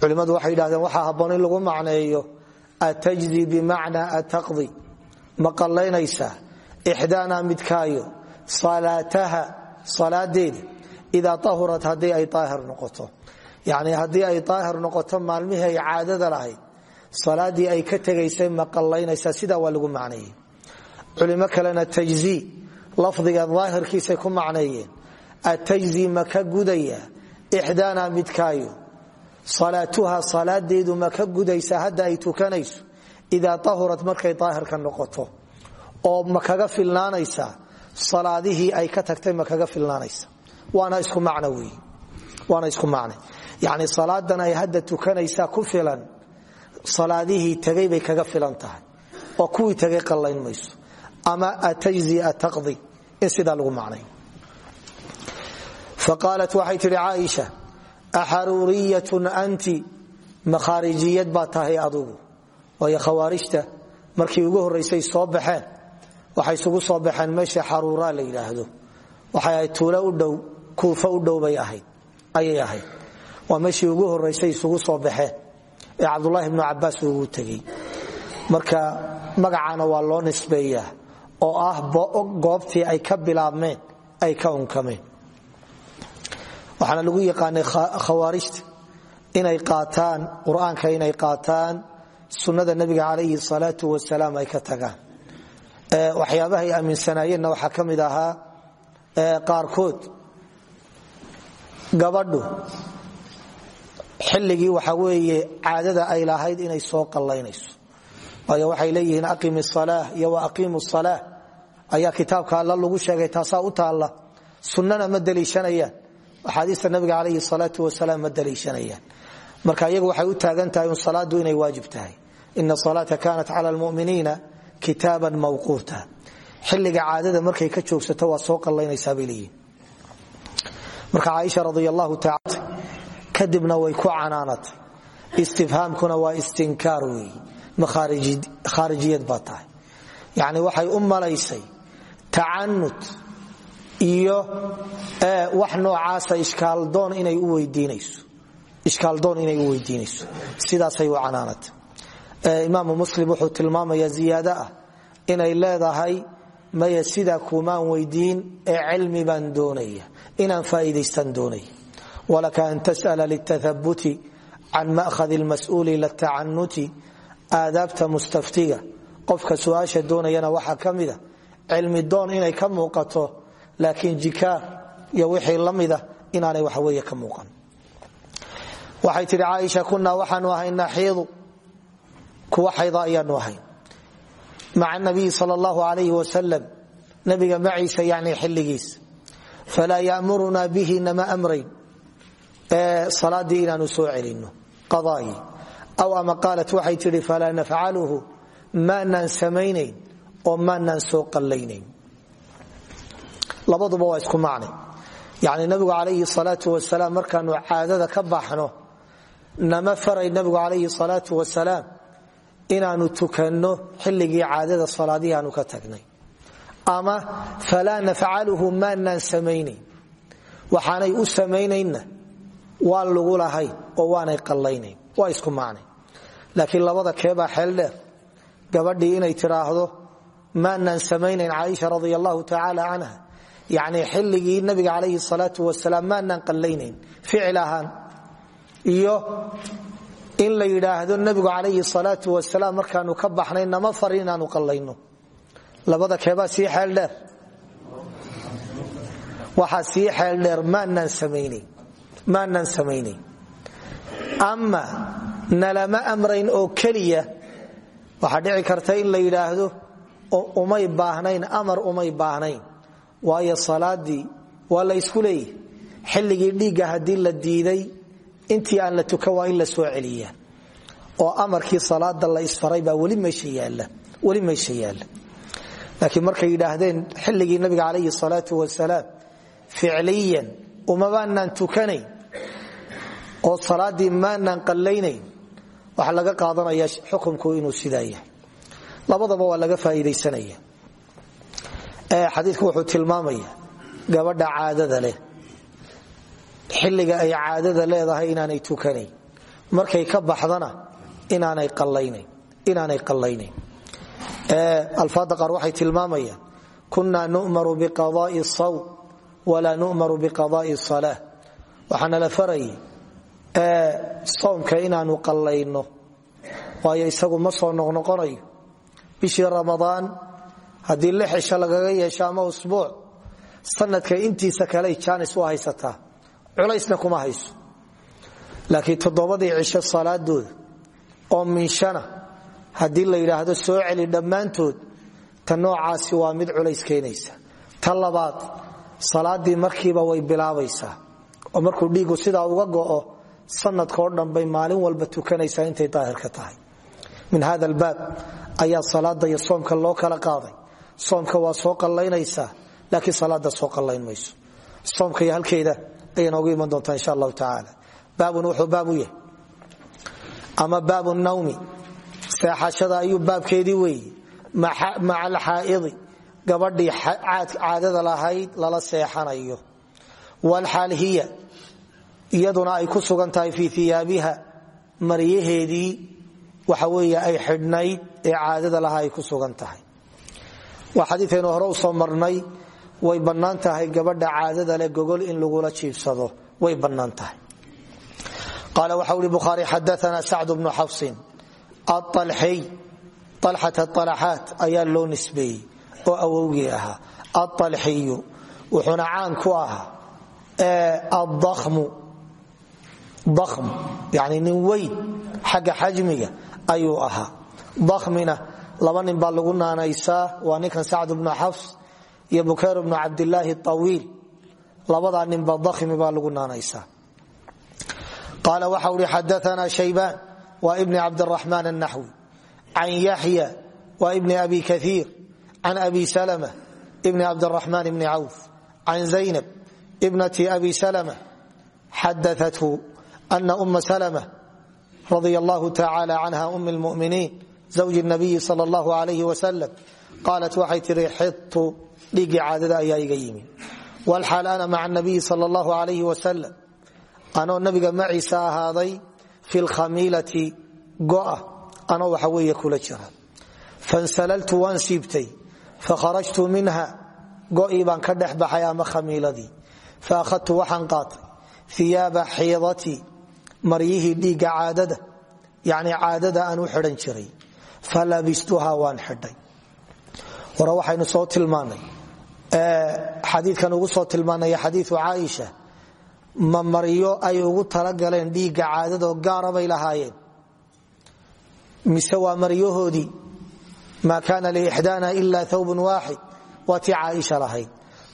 culimmadu waxay yidhahdeen waxaa habboon in lagu macneeyo atajzi bimacnaa ataqdi ma qallaynaysaa ixdaanaa midkaayo salaataha salaadeeda idaa ahurat haddii ay aahir noqoto yacni haddii ay aahir noqoto maalmihii ay caadada lahayd salaadii ay ka tegaysay ma qallaynaysaa sidaa waa lagu macneeyey culimo kalena tajzi lafdiga daahirkiisay ku macneeyeen atajzi ma ka gudaya ixdaanaa midkaayo salaatuha salaadeedu ma ka gudaysa hadda ay tukanayso idaa ahurat markay daahirka noqoto oo ma kaga filnaanaysaa salaadihii filnaanaysa waana isku macno wey waana isku macne. Yacni salaadan ay hadda tukanaysaa ku filan salaadihii tagay bay kaga filan tahay. Oo kuwii tagay qallayn mayso. Ama atajzi ataqdi? In lagu macnay faqaalat waxay tidhi caaisha anti makhaarijiyad baa tahay adugu. Waayo khawaarijta markii ugu horraysay soo baxeen waxay isugu soo baxeen meesha xaruuraa la yidhaahdo. Waxay ahayd tuulo u dhow kuufa u dhow bay ahayd ayay ahayd. Waa meeshii ugu horraysay isugu soo baxeen ee cabdulaahi bnu cabaas ugu tegey. Marka magacana waa loo nisbeeyaa oo ah goobtii ay ka bilaabmeen ay ka unkameen. Waxaana lagu yaqaanay khawaarijta inay qaataan qur'aanka inay qaataan sunnada nebiga calayhi salaatu wasalaam ay ka tagaan. Waxyaabaha ay aaminsanaayeenna waxaa ka mid ahaa qaarkood gabadhu. Xilligii waxa weeye caadada ay lahayd inay soo qallaynayso. Waayo waxay leeyihiin aqim salaa iyo wa aqiimu salaa ayaa kitaabka alla lagu sheegay taasaa u taalla. Sunnana ma daliishanayaan. Axaadiista nabiga calayhi salaatu wasalaam ma daliishanayaan. Marka iyagu waxay u taagan tahay salaadu inay waajib tahay. Ina salaata kanat cala lmuminiina kitaaban mawquuta. Xilliga caadada markay ka joogsato waa soo qallaynaysaa bay leeyihiin marka caaisha radi taala kadibna way ku canaanatay istifhaamkuna waa istinkaar weeye ma khaarijiyad baa tahay. Yani waxay u malaysay tacanud iyo wax noocaasa ishkaaldoon inay u weydiinayso. Sidaasay u canaanata imaamu muslim wuxuu tilmaamaya ziyaado ah inay leedahay maya sidaa kuumaan weydiin ee cilmi baan doonaya inaan faa'iidaystaan doonaya walaka an tas'ala litahabuti can ma'hadi lmas'uuli latacanuti aadaabta mustaftiga. Qofka su'aasha doonayana waxaa ka mida cilmi doon inay ka muuqato laakiin jikaar iyo wixii la mida inaanay waxaweeye ka muuqan. Waxay tidhi caaisha kunaa waxaanu ahay naxiidu kuwa xayda ayaanu ahay maca nabiyi sal allahu alayh wasalam nabiga maciisa yani xilligiisa falaa yamurunaa bihi nama amrayn ee salaadii inaanu soo celino qadaagii aw ama qaalat waxay tidhi falaa nafcaluhu maanaan samaynayn oo maanaan soo qallaynayn labaduba waa isku macne yani nabigu calayhi salaau wasalaam markaanu caadada ka baxno nama faray nabigu calayhi salaau wasalaam inaanu tukanno xilligii ama falaa nafcaluhu maanaan samaynayn. Waxaanay u samaynaynna waan lagu lahayn oo waanay qallaynayn. Waa isku macne laakiin labada keebaa xeel dheer. Gabadhii inay tiraahdo maanaan samaynayn caaisha radi allahu tacaala canha xilligii nabiga calayhi salaau wasalaam maanaan qallaynayn ficil ahaan. Iyo in la yidhaahdo nabigu calayhi salaau wasalaam markaanu ka baxnay nama far qallayno labada keebaa sii xeel dheer. Waxaa sii xeel dheer maanaan samaynayn ama nalama amrayn oo keliya waxaa dhici karta in la yidhaahdo umay baahnayn amar umay baahnayn. Waayo salaadii waa la ysku leeyahy xilligii la diiday intii aan la tukan waa in la soo celiya oo amarkii salaada la isfaray baa weli meesha yaalla laakiin markay yidhaahdeen xilligii nabiga calayhi salaau wasalaam ficliyan umabaanaan tukanayn oo salaadii maanaan qallaynayn waxaa laga qaadanaya xukumku inuu sidaa yahay. Labadaba waa laga faaiidaysanaya. Xadiiku wuxuu tilmaamaya gabadha caadada leh. Xilliga ay caadada leedahay inaanay tukanayn. Markay ka baxdana inaanay qallaynayn alfaada qaar waxay tilmaamayaan kunaa nu'maru biqadaai sawm walaa nu'maru biqadaai salaa waxaana la farayay soomka inaanu qallayno waayo isagu ma soo noqnoqonayo. Bishii ramadaan haddii lix cisho lagaga yeesho ama usbuuc sanadka intiisa kale jaanis u haysataa. Culaysna kuma hayso. Laakiin haddii la yidhaahdo soo celi dhammaantood ta noocaasi waa mid culays keenaysa labaad salaadii markiiba way bilaabaysaa. Oo markuu dhiigu sidaa uga go'o sanadkao dhan maalin walba tukanaysaa intay daahirka tahay. Min hada albaab ayaa salaada iyo soomka loo kala qaaday. Soomka waa soo qallaynaysaa laakiin salaada soo qallayn mayso. Soomka iyo halkeeda ayay noogu iman doontaa insha allahu tacaala. Baabun wuxuu baab yahay. Ama baabu nawmi seexashada ayuu baabkeedii weeye maca alxaa'idi gabadhii caadada lahayd lala seexanayo. Walxaal hiya iyaduna ay ku sugan tahay fii iyaabiha maryaheedii waxa wey ay xidhnayd ee caadada lahaa ku sugan tahay. Waa hore u soo marnay way bannaan gabadha caadada leh gogol in lagula jiibsado. Way bannaan tahay. Qaala waxa ui bukhaari xadaana sacd bnu aalxiy alxata alaxaat ayaa loo nisbeeyey oo awowgii ahaa. Aalxiyu wuxuuna caan ku ahaa amu am yani nin weyn xagga xajmiga ayuu ahaa. Damina laba nin baa lagu naanaysaa waa ninkan sacd bnu xafs iyo bukayr bnu cabdilaahi awiil labadaa wa bni cabdiraxmaan الnaxwi can yaxya wa bni abi kaiir can abi salma bni cabdiraxmaan bni cawf can zaynab bnati abi salma xadaathu ana uma salma radia allahu tacaala canha um lmuminiin zawji nabiyi sal allahu alayh wasalam qaalat waxay tihi xidtu dhiiggii caadada ayaa iga yimi wlxaal ana maca nabiyi sal allahu alayh wasalam anoo nabiga maciisa ahaaday fi lkhamiilati go'a anoo waxa weeye kula jira fansalaltu waan siibtay fakharajtu minha go'ii baan ka dhex baxay ama khamiiladii faahadtu waxaan qaatay iyaaba xiidatii maryihii dhiigga caadada yani caadada aan u xidhan jiray falabistuha waan xidhay hore waxaynu ma maryo ay ugu talagaleen dhiigga caadadoo gaara bay lahaayeen. mise waa maryahoodii maa kaana liixdaana ila thawbun waaxid. Waa tii caaisha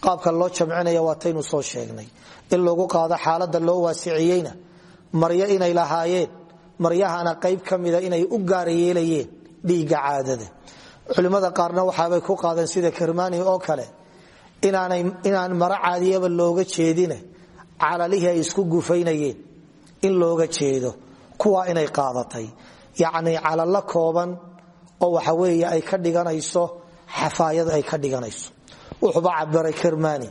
qaabka loo jamcinaya waataynu soo sheegnay. In lagu qaado xaalada loo waasiciyeyna. Maryo inay lahaayeen. Maryahana qayb ka inay u gaara yeelayeen caadada. Culimmada qaarna waxaabay ku qaadeen sida kirmani oo kale. Inaan maro caadiyaba looga jeedine calalihii ay isku gufaynayeen in looga jeedo kuwa inay qaadatay. Yacni calalo kooban oo waxa weeye ay ka dhiganayso xafaayad ay ka dhiganayso. Wuxuuba cabiray kirmani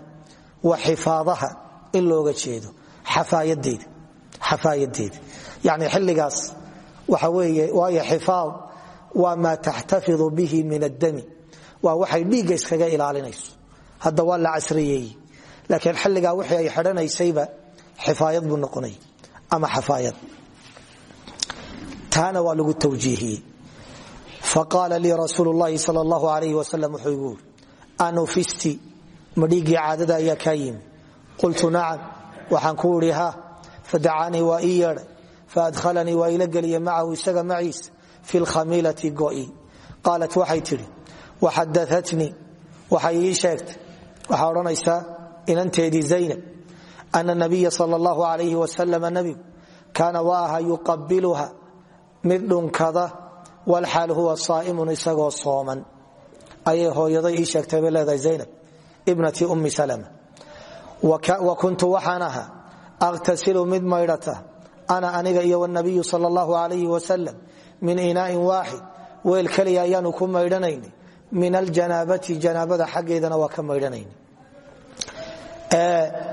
waa xifaadaha in looga jeedo. Xafaayadeeda yani xilligaas waxa weeye waayo xifaad waa maa taxtafidu bihi min addami. Waa waxay dhiigga iskaga ilaalinayso. Hadda waa la casriyeeyey laakiin xilligaa wixii ay xidhanaysayba xifaayad buu noqonay ama xafaayad. Taana waa lagu tawjiihiyey. Faqaala lii rasuul llahi sal allahu alayh wasalam wuxuu igu uri anufisti ma dhiiggii caadada ayaa kaa yimi qultu nacam. Waxaan ku idhi ha. Fadacaanii waa ii yeedhay faadhalanii waa ila geliye macahu isaga maciisa fi lkhamiilati go'i. Qaalat waxay tidhi waxadaatnii waxay ii sheegtay. Waxaa odhanaysaa inanteedii zaynab ana nabiya sal allahu alayh wasalam nabigu kaana waa aha yuqabiluha mid dhunkada walxaal huwa saaimun isagoo sooman. Ayay hooyaday ii sheegtay leedahay zaynab ibnati ummi salama. Wa kuntu waxaan ahaa mid maydhata ana aniga iyo wnabiyu sal allahu alayh wasalam min inaain waaxid weel keliya ayaanu ku maydhanaynay min aljanaabati janaabada xaggeedana waa ka maydhanayna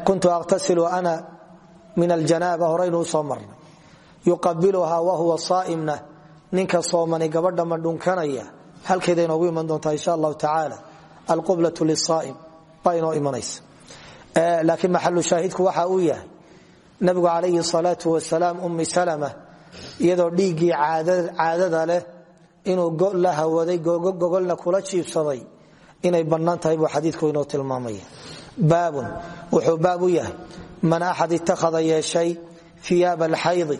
kuntu aqhtasilu ana min aljanaaba horaynu u soo marnay. Yuqabiluhaa wahuwa saaimna ninka soomani gabadha ma dhunkanaya. Halkeeda inoogu iman doontaa insha allahu tacaala. Alqublatu lisaaim baa inoo imanaysa. Laakiin maxalu shaahidku waxa uu yahay nabigu calayhi salaau wasalaam ummi salama iyadoo dhiiggii caadada leh inuu la hawaday gogolna kula jiibsaday inay bannaan tahay buu xadiidku inoo baabun. Wuxuu baab u yahay man axad itakhada yeeshay iyaaba alxaydi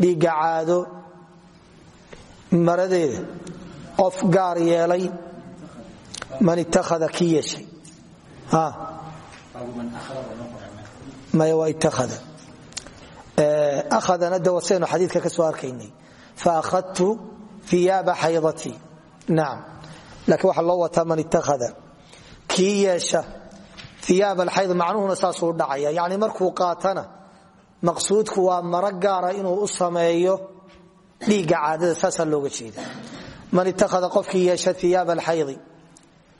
dhiigga caado maradeeda qof gaar yeelay man ittakhada ki yeeshay. Maya waa ittakhada akhadana de wasaynu xadiidka ka soo arkaynay. Faakhadtu iyaaba xaydatii nacam laakiin waxaa loo ittakhada kii iyaab alxayd macnuhuna saasuu dhacaya. Yani markuu qaatana maqsuudku waa maro gaara inuu u sameeyo dhiigga caadada saasaa looga jeeda. Man ittakhada qofkii yeesha iyaab alxaydi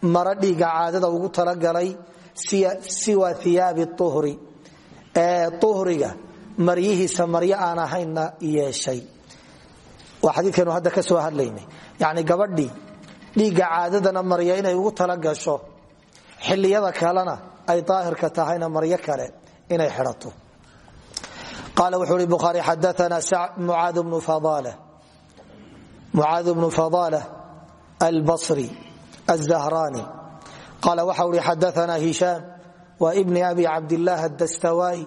maro dhiigga caadada ugu talagalay siwa iyaabi uhri ee uhriga maryihiisa maryo aan ahaynna yeeshay. Waa xadiikanu hadda ka soo hadlaynay. Yani gabadhii dhiigga caadadana ay aahirka tahayna maryo kale inay xidhato. Qaal wuxuu i bukhaari xadaana mucaad bnu fadaal albasri azahraani qaal waxau i xadaana hishaam wa bni abi cabdilaah adastawaa'i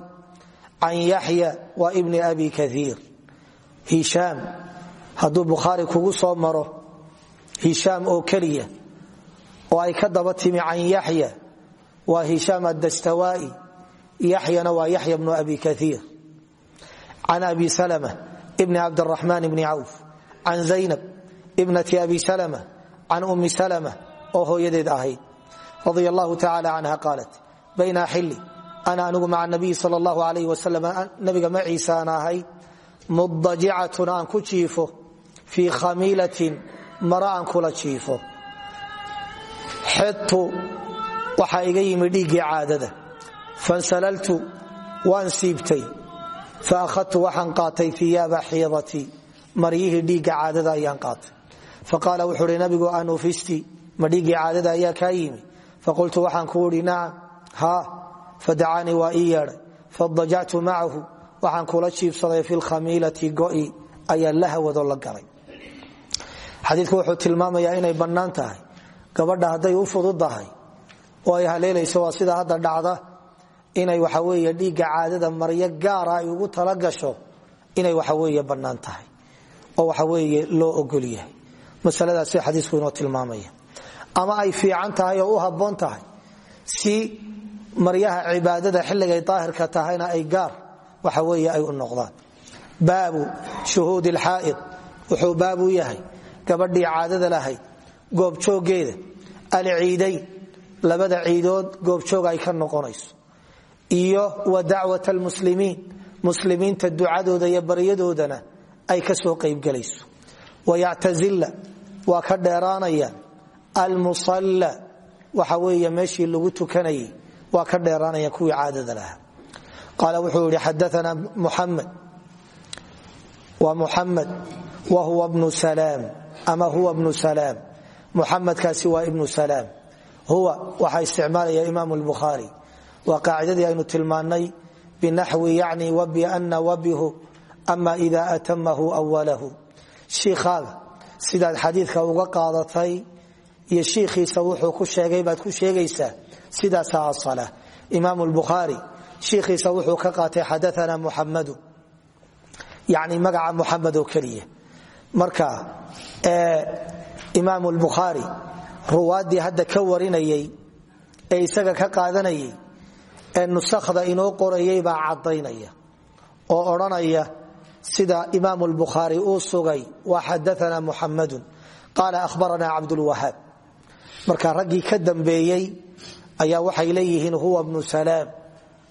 can yaxya wa bni abi kaiir hishaam hadduu bukhaari kugu soo maro hishaam oo keliya oo ay ka daba timi can yaxya waa hishaam adastawai yaxyana waa yaxya bnu abi kaiir can abi salm bni cabdiraxmaan bni cawf can zaynab ibnati abi salm can ummi salm oo hooyadeed ahayd radi allahu tacala canha bayna xili ana anigu maca nabiyi sal allahu alayh wasalam nabiga maciisa aan ahay. Mudajicatun aan ku jiifo. Fii mara aan kula jiifo waxaa iga yimi dhiiggii caadada. Fansalaltu waan siibtay. Fa akhadtu waxaan qaatay iyaaba xiidatii maryihii dhiigga caadada ayaan qaatay. Faqaala wuxuu hi nabigu anufisti ma dhiiggii caadada ayaa kaa yimi? Faqultu waxaan ku idhi nacam. Haa fadacaanii waa ii yeedhay. Kula jiibsaday fi lkhamiilati go'i. Ayaa la hawado la galay. Wuxuu tilmaamayaa inay bannaan gabadha hadday u fududahay oo ay haleelayso waa sida hadda dhacda inay waxaweeye dhiigga caadada maryo gaara ay ugu talagasho inay waxaweeye bannaan tahay oo waxaweeye loo ogol yahay. Masaladaasi xadiisku inoo tilmaamaya. Ama ay fiican tahay oo u habboon tahay si maryaha cibaadada xilligay daahirka tahayna ay gaar waxa weeye ay u noqdaan. Baabu shuhuudi lxaa'id wuxuu baab yahay gabadhii caadada lahayd goobjooggeeda alciidayn labada ciidood goobjoog ay ka noqonayso. Iyo wa dacwat almuslimiin muslimiinta ducadooda iyo baryadoodana ay ka soo qaybgelayso wayactazilla waa ka dheeraanayaan almusalla waxa weeye meeshii lagu tukanayay waa ka dheeraanayaan kuwii caadada lahaa. Qaala wuxuu yidhi xadaana muxamed wa muxamed wa huwa bnu salaam. Ama huwa bnu salaam. Muxamedkaasi waa ibnu salaam huwa waxaa isticmaalaya imaam lbukhaari waa qaacidadii aynu tilmaannay binaxwi yani wabiana wabihu ama ida atamahu awalahu shiikhaaga sidaad xadiidka uga qaadatay iyo shiikhiisa wuxuu ku sheegay baad ku sheegaysaa sidaasaa asala. Imaam lbukhaari shiikhiisa wuxuu ka qaatay xadaana muxamadu yani magaca muxamed oo keliya. Marka ruwaaddii hadda ka warinayay ee isaga ka qaadanayay ee nusakhda inoo qorayay baa caddaynaya oo odhanaya sida imaam lbukhaari uu sugay wa xadaana muxamadu qaala ahbarana cabdulwahaab marka raggii ka dambeeyey ayaa waxay leeyihiin huwa bnu salaam.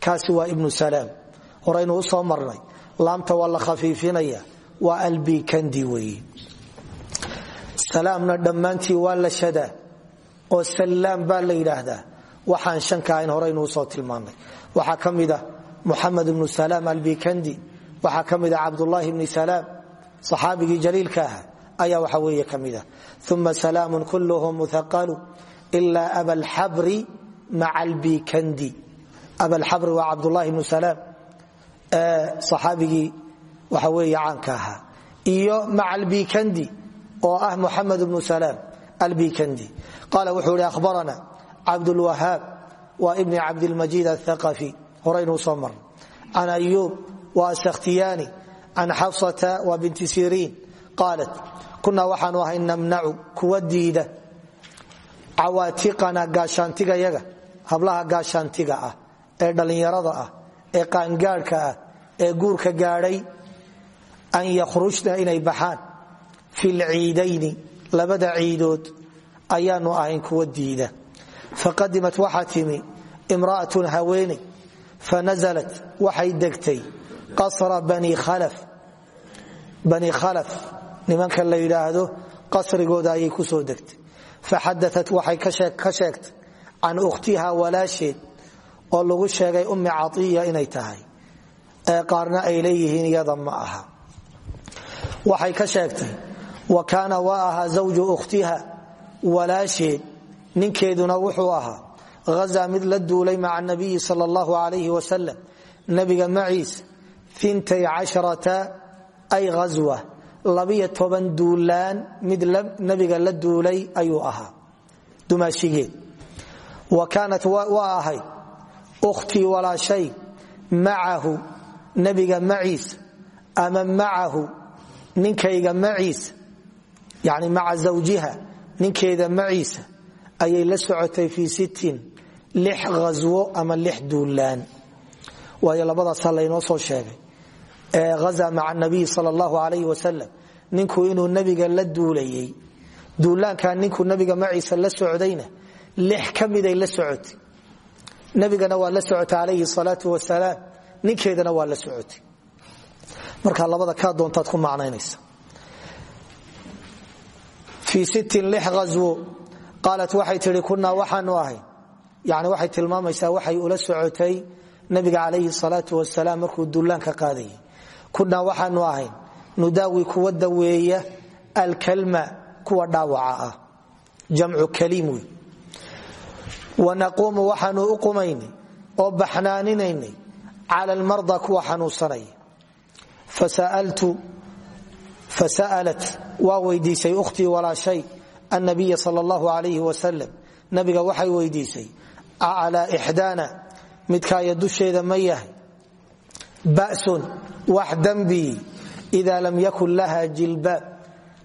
Kaasi waa ibnu salaam. Horaynu u soo marnay laamta waa la khafiifinaya waa albikandi weeye salaamna dhammaantii waa la shadaa oo salaam baa la yidhaahdaa. Waxaan shanka ahayn horaynu u soo tilmaannay waxaa ka mid ah muxamed ibnu salaam albikandi waxaa ka mid ah cabdulaahi bni salaam saxaabigii jaliilka ayaa waxa weeye ka mid ah. Salaamun kulluhum muthaqalu ila abalxabri maca albikandi abalxabri waa cabdulahi bnu salaam saxaabigii waxa weeye caanka ahaa. Iyo maca albikandi oo ah muxamed bnu salaam albikandi. Qaala wuxuu ihi ahbarana cabdulwahaab waa ibni cabdilmajiid athaqafi horaynuu soo marnay. Can ayuub wa asakhtiyaani can xafsata wa binti siriin. Qaalat kunaa waxaanu ahay namnacu kuwa diida cawaatiqana gaashaantigayaga hablaha gaashaantiga ah ee dhallinyarada ah ee qaangaadhka ah ee guurka gaadhay an yakhrujna inay baxaan fi lciidayni labada ciidood ayaanu ahayn kuwa diida. Faqadimat waxaa timi imra'atun haweeney fanaزlat waxay degtay qasra bani khalaf. Nimanka la yidhaahdo qasrigooda ayay ku soo degtay. Faxadaat waxay ka sheegtay can ukhtiha walaasheed oo lagu sheegay ummi caiya inay tahay. Ee qaarna ay leeyihiin iyada aha. Waxay ka sheegtay wa kaana waa ahaa zawju ukhtiha walaasheed ninkeeduna wuxuu ahaa haza mid la duulay maca nabiyi sal allahu alayh wasalam nabiga maciis intay casharata ay ghaswa labiyo toban duulaan mid nabiga la duulay ayuu ahaa dumaashigeed. Wa kaanat waa ahayd ukhtii walaashay macahu yani maca zawjiha ninkeeda maciisa ayay la socotay fii sittin lix ghaswo ama lix duulaan. Waayo labadaasaa laynoo soo sheegay. Ee haza maca nabiy sal allahu alayh wasalam ninku inuu nabiga la duulayay. Duulaankaa ninkuu nabiga maciisa la socdayna lix ka miday la socotay. Nabigana waa la socotay alayhi salaau wasalaam ninkeedana waa la socotay. Markaa labada fii sittin lix ghaswo qaalat waxay tidhi kunaa waxaanu ahay. Yani waxay tilmaamaysaa waxay ula socotay nabiga calayhi salaatu wasalaam markuu dullaanka qaadayay kunaa waxaanu ahayn nudaawi kuwa daweeya alkalma kuwa dhaawaca ah. Jamcu kaliim wey wanaquumu waxaanu u qumaynay oo baxnaaninaynay cala almarda kuwa xanuunsanaya fasa'alat waa weydiisay ukhtii walaashay annabiya sal allahu alayhi wasalam nabiga waxay weydiisay aclaa ixdaana midkaaya dusheeda ma yahay. Ba'sun wax dembii ida lam yakun laha jilbaab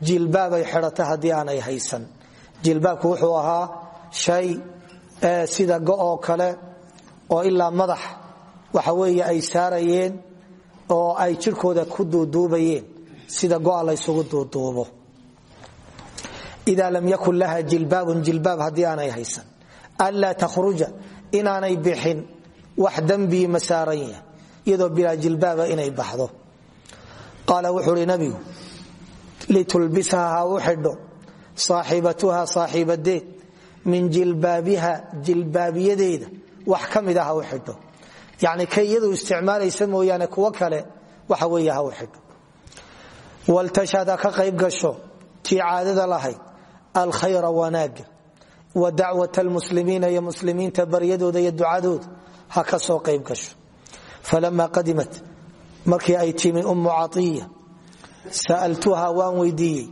jilbaabay xidhata haddii aanay haysan. Jilbaabku wuxuu ahaa shay sida go-oo kale oo ilaa madax. Waxa weeye ay oo ay jirkooda ku duuduubayeen sida go'a laysugu duuduubo. Ida lam yakun laha jilbaabun jilbaab haddii haysan. Anlaa takhruja inaanay bixin wax dembii ma saaran yahay iyadoo bilaa jilbaaba inay baxdo. Qaala wuxuu uhi nabigu litulbisha ha u xidho saaxiibadeed min jilbaabiha jilbaabiyadeeda wax ka mid a ha u xidho. Yani kay kale waxa weeye ha waltashhad ha ka qayb gasho tii caadada lahayd alkhayra wanaaga wa dacwat almuslimiina iyo muslimiinta baryadooda iyo ducadooda ha ka soo qayb gasho. Falama qadimat markii ay timi ummu caiya sa'altuha waan weydiiyey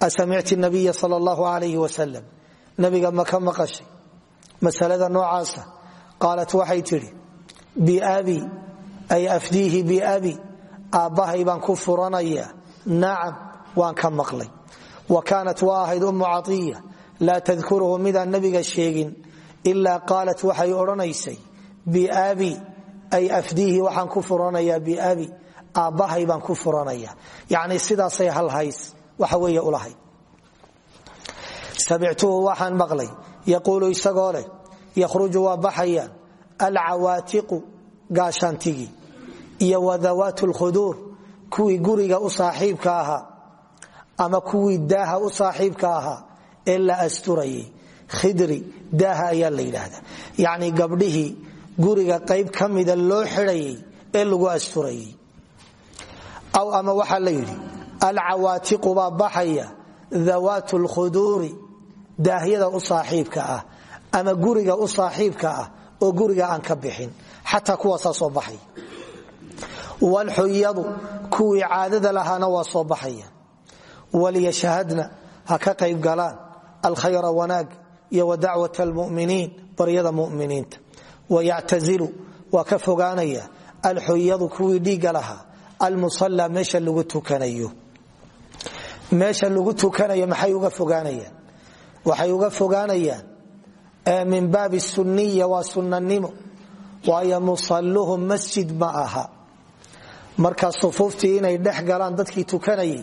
asamicti nabiya sal allahu alayh wasalam nabiga ma ka maqashay. Masalada noocaasa qaalat waxay tidhi biabi ay afdiihi biabi aabbahay baan ku furanaya nacam waan ka maqlay. Wa kaanat waa ahayd ummu caiya laa tadkuruhu midaan nabiga sheegin ilaa qaalat waxay odhanaysay biabi ay afdiihi waxaan ku furanaya biabi aabbahay baan ku furanaya yani sidaasay halhays waxa wey ulahayd samictuhu waxaan maqlay. Yaquulu isagoo leh yakhruju kuwii guriga u saaxiibka ahaa ama kuwii daaha u saaxiibka ahaa ee la khidri daaha ayaa la yidhaahdaa. Yacni gabdhihii guriga qayb ka loo xidhayay ee lagu asturayay. Aw ama waxaa la yidhi alcawaatiqu baa baxaya dawaat lkhuduuri daahyada u saaxiibka ah ama guriga u saaxiibka ah oo guriga aan ka bixin. Xataa kuwaasaa soo baxaya wlxuyadu kuwii caadada lahaana waa soo baxaya. Walyashhadna ha ka qayb galaan alkhayra wanaag iyo wadacwat almuminiin baryada muminiinta. Wayactazilu waa ka fogaanaya alxuyadu kuwii dhiigga lahaa almusala meesha lagu tukanayo. Meesha lagu tukanayo maxay uga fogaanayaan? Waxay waa sunanimo waayo masjid ma marka sufuuftii inay dhex galaan dadkii tukanayay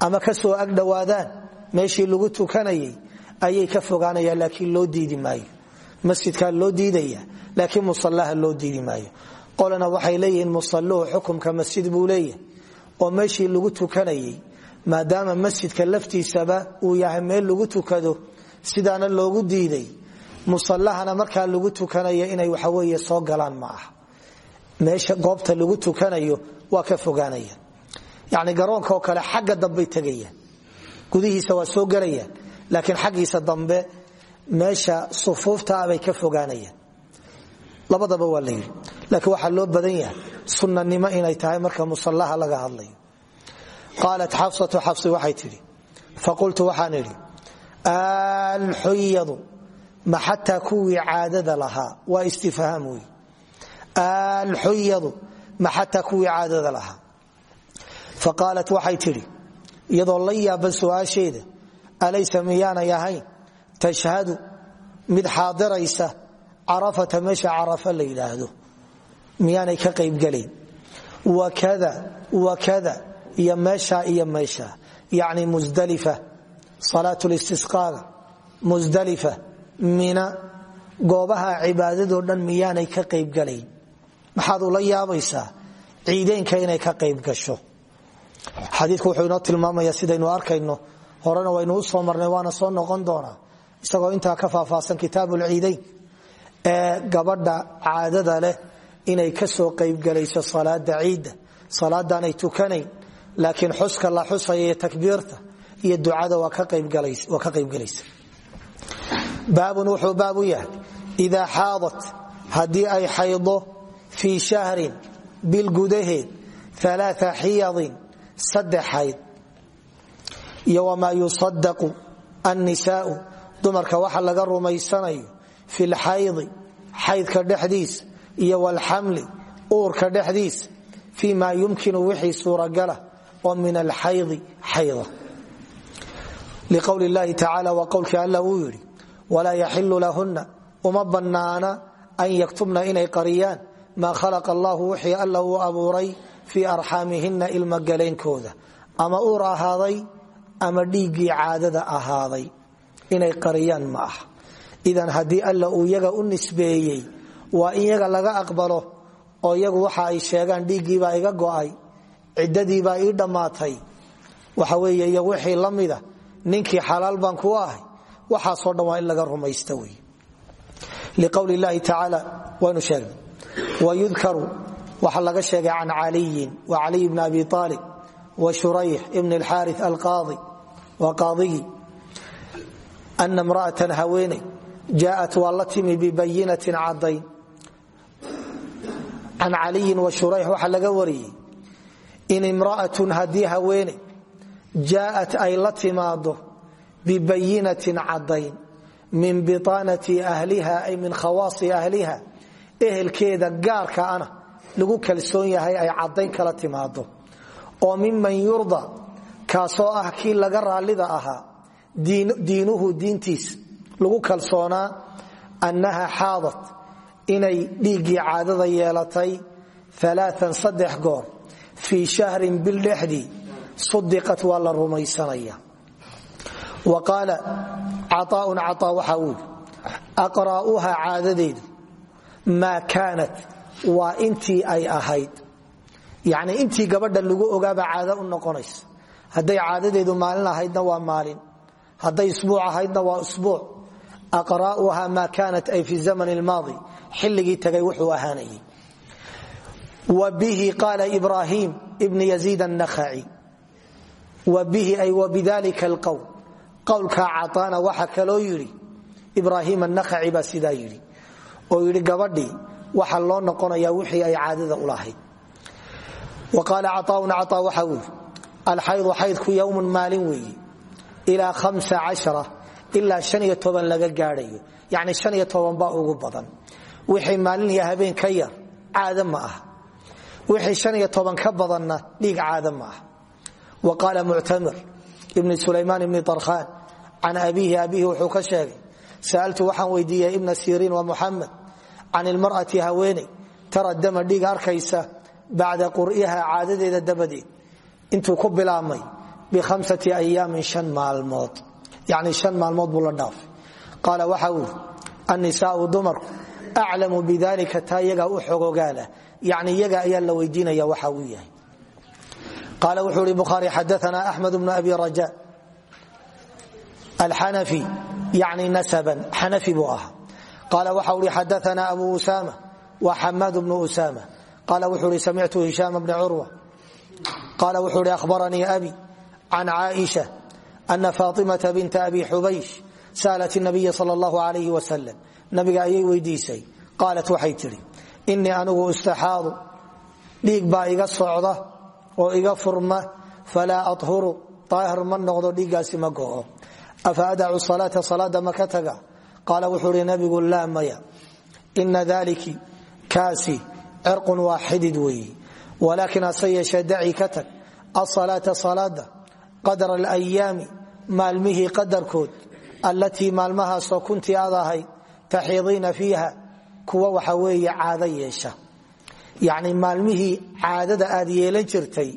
ama ka soo ag dhowaadaan meeshii lagu tukanayay ayay ka fogaanayaan laakiin loo diidi maayo. Loo diidaya laakiin musalaha loo diidi qolana waxay leeyihiin musaluhu xukumka masjid buu oo meeshii lagu tukanayay maadaama masjidka laftiisaba uu yahay meel lagu tukado sidaana loogu diiday. Musalahana markaa lagu tukanayo inay waxaweye soo galaan ma aha meesha goobta lagu tukanayo waa ka fogaanaya. Yani garoonka oo kale xagga dambey tegayaan gudihiisa waa soo gelayaan laakiin xaggiisa dambe meesha sufuuftaa bay ka fogaanayaan labadaba waa la laakiin waxaa loo badan yahay sunanimo inay tahay marka musalaha laga hadlayo. Qaalat xafsatu xafsi waxay tidhi faqultu waxaan idhi alxuyadu ma xataa kuwii caadada lahaa? Waa istifhaam alxuyadu ma xataa kuwii caadada lahaa. Faqaalat waxay tidhi iyadoo la yaaban su'aasheeda alaysa miyaanay ahayn? Tashhadu mid xaadiraysa carafata meesha carafa la yidhaahdo. Miyaanay ka qaybgelayn wakada wakada iyo meesha iyo meesha. Yacni musdalifa salaat listisqaaga musdalifa mina goobaha cibaadadoo dhan miyaanay maxaad ula yaabaysaa? Ciideenka inay ka qayb gasho. Xadiiku wuxuu inoo tilmaamaya sidaynu arkayno. Horena waynu u soo marnay waana soo noqon doonaa. Isagoo intaa ka faahfaahsan kitaabuulciidayn ee gabadha caadada leh inay ka soo qaybgelayso salaada ciidda salaadaanay tukanayn laakiin xuska la xusaya iyo takbiirta iyo ducada waa ka qaybgelaysa baabun wuxuu baab yahay. Idaa xaadat haddii ay xaydo fii shahrin bil gudaheed alaaa xiyadin saddex xayd iyo wamaa yusadaqu annisaau dumarka waxa laga rumaysanayo fi lxaydi xaydka dhexdiisa iyo walxamli uurka dhexdiisa fii maa yumkinu wixii suuragala oo min alxaydi xayda. Liqowli llahi tacaala waa qowlkii alla uu yidhi walaa yaxilu lahunna maa khalaqa allahu wixii alla uu abuuray fii arxaamihina ilmagaleenkooda ama uur ahaaday ama dhiiggii caadada ahaaday. Inay qariyaan ma aha. Idan haddii alla uu yaga u nisbeeyey waa in yaga laga aqbalo oo iyagu waxa ay sheegaan dhiiggiibaa iga go'ay ciddadiibaa ii dhammaatay. Waxa weeye iyo wixii la mida ninkii xalaal baan wayudkaru waxaa laga sheegay can caliyin wa caliy bni abi aalib wa shurayx ibn alxaari alqaadi waa qaadigii ana mra'atan haweeney jaaءat waa la timi bibayinatin cadayn can caliyin wa shurayx waxaa laga wariyey in imra'atun haddii haweene jaaءat ay la timaado bibayinatin cadayn min biطaanati ahliha ay min khawaasi ahliha ehelkeeda gaarka ana lagu kalsoon yahay ay cadayn kala timaado oo miman yurda kaasoo ah kii laga raallida ahaa diinuhu diintiis lagu kalsoonaa annaha xaadat inay dhiiggii caadada yeelatay alaaan saddex goor fii shahrin bil dhexdii sudiqat waa la rumaysanaya. wa qaala caaaun caaa waxa uu yidhi aqra'uha caadadeedu maa kaanat waa intii ay ahayd yacnii intii gabadha lagu ogaaba caado u noqonaysa hadday caadadeedu maalin ahaydna waa maalin hadday isbuuc ahaydna waa isbuuc aqra'uha maa kaanat ay fi zaman lmaadi xilligii tagay wuxuu ahaanayay wa bihi qaala ibrahim ibn yaziid annakhaci wa bihi ay wa bidalika alqowl qowlkaa caaana waxa kaloo yidhi ibraahim annakhaci baa sidaa yidhi oo yidhi gabadhii waxa loo noqonayaa wixii ay caadada ulahayd wa qaala caaun caa waxa yidhi alxaydu xaydku yowmun maalin weeye ilaa aa ilaa laga gaadhayo. Yani baa ugu badan. Wixii maalin iyo habeen ka yar caado ma aha. Wixii ka badanna dhiig caado ma aha. Wa qaala muctamir ibni sulaymaan ibni darkhaan can abiihi abihi wuxuu ka sheegay sa'altu waxaan weydiiyey ibna siriin wa muxamed can ilmar'ati haweeney tara dama dhiig arkaysa bacda qur'iha caadadeeda dabadeed intuu ku bilaabmay bihamsati ayaamin shan maalmood. Yani shan maalmood buu la dhaafay. Qaala waxa uu annisaau dumarku aclamu bidalika taa iyagaa u xogogaala yani iyaga ayaa la weydiinaya waxa uu yahay. Qaala wuxuu ihi bukhaari xadaana axmed bnu abi raja alxanafi yani nasaban xanafi buu ahaa qaala waxa uu ihi xadaana abu usama wa xamaad bnu usama qaala wuxuu ihi samictu hishaam bna curwa qaala wuxuu ihi ahbaranii abi can caaisha ana faatimata binta abi xubaysh saalat nabiya sal allahu alayh wasalam nabiga ayay weydiisay qaalat waxay tidhi inii anigu istaxaadu dhiig baa iga socda oo iga furma falaa ahuru aahir ma noqdo dhiiggaasi ma go'o afa adacu salaata salaada ma ka taga qaala wuxuu ihi nabigu laa maya ina daliki kaasi cirqun waa xidid weeye walaakin hase yeeshee daci ka tag asalaata salaada qadra alayaami maalmihii qadarkood allatii maalmahaasoo kuntii aad ahayd taxiidiina fiiha kuwa waxa weeye caado yeesha yacni maalmihii caadada aad yeelan jirtay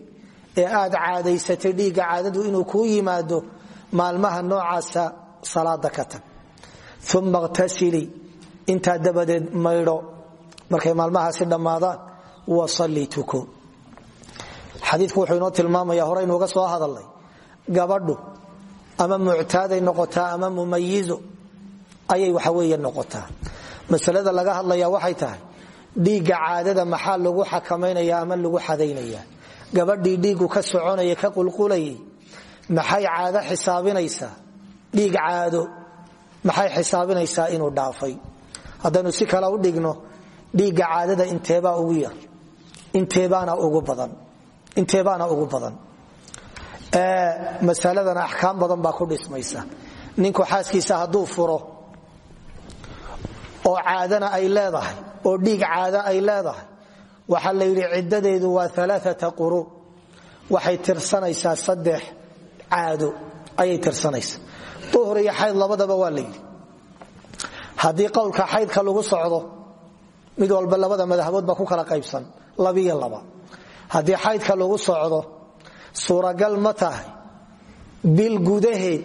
ee aad caadaysatay dhiigga caadadu inuu kuu yimaado maalmaha noocaasa salaada ka tag uma iqtasilii intaa dabadeed maydho markay maalmahaasi dhammaadaan wasalli tuko xadiiku wuxuu inoo tilmaamaya hore inuuga soo hadalnay gabadhu ama muctaaday noqotaa ama mumayizo ayay waxaweeye noqotaa. Masalada laga hadlaya waxay tahay dhiigga caadada maxaa lagu xakamaynaya ama lagu xadaynaya gabadhii dhiiggu ka soconaya ka qulqulayay maxay caado xisaabinaysaa? Dhiig caado maxay xisaabinaysaa inuu dhaafay? Haddaynu si kale u dhigno dhiigga caadada inteebaa ugu yar? Inteebaana ugu badan? Masaladan axkaam badan baa ku dhismaysa. Ninku xaaskiisa hadduu furo oo caadana ay leedahay oo dhiig caado ay leedahay waxaa la yidhi ciddadeedu waa alaaata quru. Waxay tirsanaysaa saddex caado ayay tirsanaysaa duhur iyo xayd labadaba waa la yidhi haddii qowlka xaydka lagu socdo mid walba labada madhabood baa ku kala qaybsan labiyo laba. Haddii xaydka lagu socdo suuragal ma tahay bil gudaheed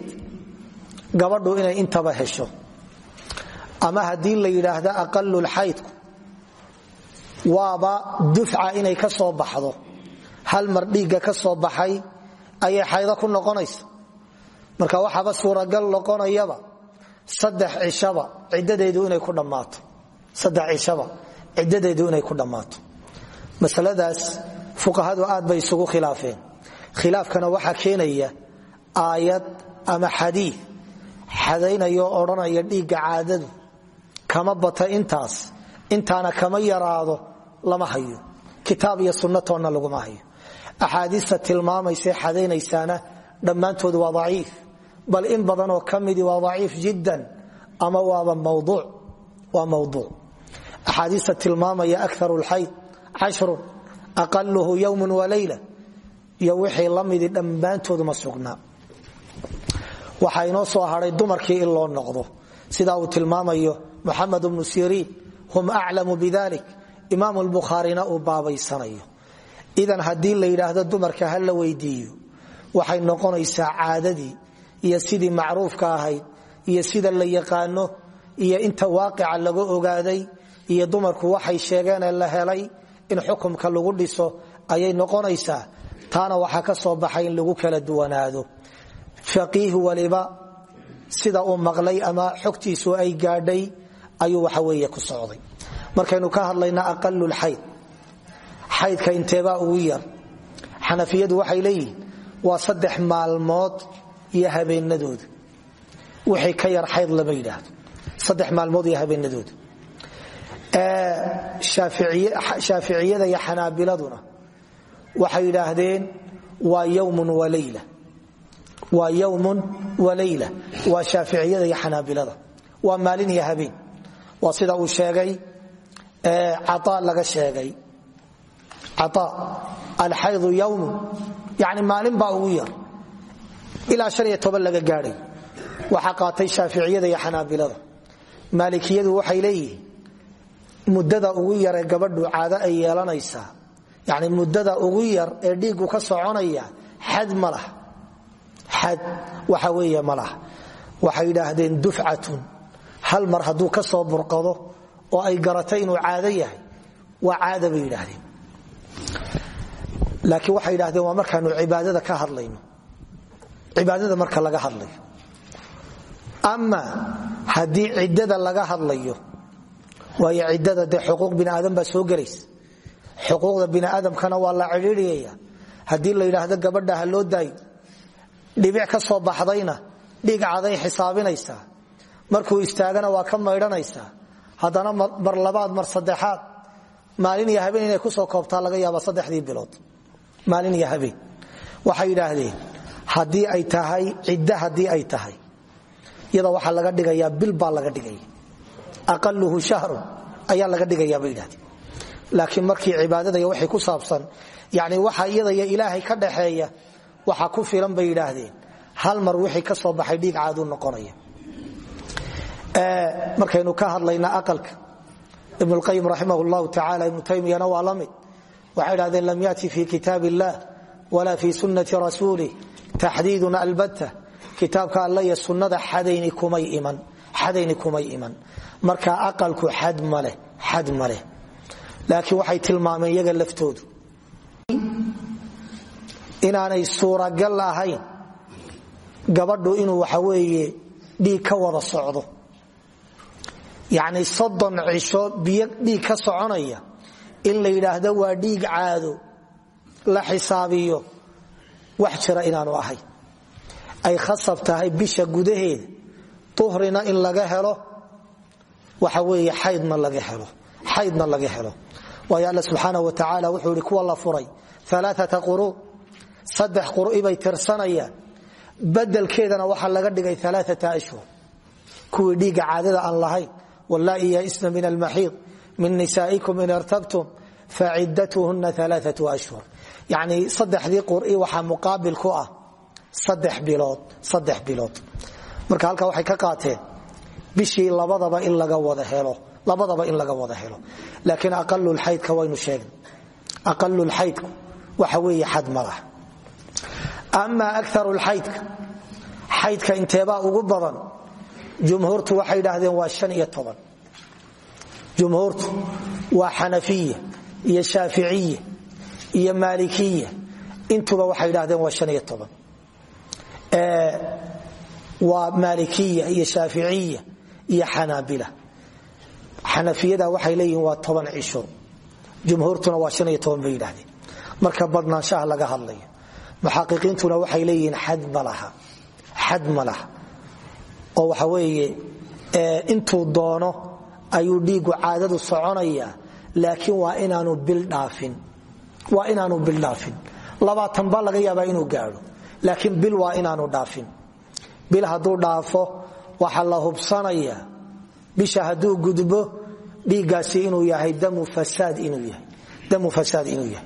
gabadhu inay intaba hesho. Ama haddii la yidhaahdo aqalulxaydku waaba dufca inay ka soo baxdo. Hal mar dhiigga ka soo baxay ayay xaydo ku noqonaysa marka waxaaba suuragal noqonayaba saddex cishaba ciddadeedu inay ku dhammaato. Saddex cishaba ciddadeedu inay ku dhammaato. Masaladaas fuqahadu aad bay isugu khilaafeen. Khilaafkana waxaa keenaya aayad ama xadii xadaynayoo odhanaya dhiigga caadadu. Kama bata intaas intaana kama yaraado lama hayo. Kitaab iyo sunnatoonna laguma hayo. Axaadiista tilmaamaysa xadaynaysaana waa daciif bal in badanoo ka midii waa daciif jiddan ama waaba waa mawduuc. Axaadiista tilmaamaya akaru lxayd cashrun aqaluhu yowmun walayla iyo wixii la midii dhammaantood ma sugnaa. Waxaa inoo soo hadhay dumarkii in loo noqdo. Sidaa uu tilmaamayo muxamed bnu siriin hum aclamu bidalik imaam lbukhaarina uu baabaysanayo. Idan haddii la yidhaahdo dumarka ha la weydiiyo waxay noqonaysaa caadadii iyo sidii macruufka ahayd iyo sida la yaqaano iyo inta waaqica laga ogaaday iyo dumarku waxay sheegeenee la helay in xukumka lagu dhiso ayay noqonaysaa. Taana waxaa ka soo baxay in lagu kala duwanaado. Faqiih waliba sida uu maqlay ama xogtiisu ay gaadhay ayuu waxaweeye ku socday. Markaynu ka hadlayna aqalulxayd xaydka inteebaa ugu yar. Xanafiyadu waxay leeyihiin waa saddex maalmood iyo habeenadooda. Wixii ka yar xayd lama yidhaahdo. Saddex maalmood iyo habeenadooda. Shaaficiyada iyo xanaabiladuna waxay yidhaahdeen waa yowmun walayla waa yowmun walayla waa shaaficiyada iyo xanaabilada. Waa maalin iyo habeen. Waa sida uu sheegay caa laga sheegay. Caa alxaydu yowmun yani maalin baa ugu yar ilaa laga gaadhay. Waxaa qaatay shaaficiyada iyo xanaabilada. Maalikiyadu waxay leeyihiin muddada ugu yaree gabadhu caado ay yeelanaysaa. Yani muddada ugu yar ee dhiiggu ka soconaya xad ma lah xad waxa weeye ma lah waxay yidhaahdeen dufcatun. Hal mar hadduu ka soo burqado oo ay garatay inuu caado yahay waa caada bay yidhaahdeen. Laakiin waxay yidhahdeen waa markaanu cibaadada ka hadlayno cibaadada marka laga hadlayo. Ama haddii ciddada laga hadlayo waayo ciddada dee xuquuq biniaadan baa soo gelaysa. Xuquuqda biniaadamkana waa la cidhiidhiyaya haddii la yidhaahdo gabadha ha loo daayo dhibic ka soo baxdayna dhiig caday xisaabinaysaa markuu istaagana waa ka maydhanaysaa haddana mar labaad mar saddexaad maalin iyo habeen inay ku soo koobtaa laga yaaba saddexdii bilood. Maalin iyo habeen. Waxay yidhaahdeen haddii ay tahay ciddo haddii ay tahay. Iyada waxaa laga dhigayaa bil laga dhigaya aqaluhu shahrun ayaa laga dhigayaa bay laakiin markii cibaadada iyo waxay ku saabsan yani waxa iyadaiyo ilaahay ka dhaxeeya waxa ku filan bay hal mar wixii ka soo baxay dhiig caaduu noqonaya. Markaynu ka hadlayna aqalka. Ibn اlqayim raximah اllahu tacala ibnu taymiyana waa la mid. Waxay idhahdeen lam yati fi kitaab wala fi sunati rasuulih taxdiidun albatta kitaabka alla iyo sunnada xadayni kumay iman marka aqalku xad maleh xad maleh laakiin waxay tilmaameen iyaga laftoodu inaanay suuragal ahayn gabadhu inuu waxa weeye dhiig ka wada socdo yacni soddon cisho biyo dhiig ka soconaya in la yidhaahdo waa dhiig caado la xisaabiyo wax jira inaanu ahayn ay khasab bisha gudaheeda duhrina in laga helo. Waxa weeye xaydna laga helo xaydna laga helo. Waayo alla subxaana wa tacaala wuxuu ihi kuwa furay alaaata quru saddex qur'i bay tirsanayaan. Badelkeedana waxaa laga dhigay alaaata ashhur kuwii dhiigga caadada aan lahayn wallaa'i yaisna min almaxiid min nisaa'ikum in irtabtum faciddatuhunna alaaatu ashhur yacnii saddexdii qur'i waxaa muqaabil ku ah saddex bilood saddex bilood. Marka halkaa waxay ka qaateen bishii labadaba in laga wada helo labadaba in laga wada helo. Laakiin aqalulxaydka waynu sheegna aqalulxaydku waxa weeye xad ma laha. Amaa akarulxaydka xaydka inteebaa ugu badan? Jumhuurtu waxay yidhaahdeen waa an iyo waa xanafiya iyo shaaficiya iyo maalikiya. Intuba waxay yidhahdeen waa an iyo toban. Waa iyo shaaficiya iyo xanaabila. Xanafiyada waxay leeyihiin waa toban cisho jumhuurtuna waa an iyo toban bay yidhahdeen marka badnaanshaha laga hadlayo muxaqiqiintuna waxay leeyihiin xad ma laha. Oo waxa weeye intuu doono ayuu dhiigu caadadu soconaya laakiin waa inaanu bil dhaafin waa inaanu bil dhaafin. Labaatan baa laga yaabaa inuu gaadho. Laakiin bil waa inaanu dhaafin. Bil hadduu dhaafo waxa la hubsanaya bisha hadduu gudbo dhiiggaasi inuu yahay damu fasaad inuu yahay.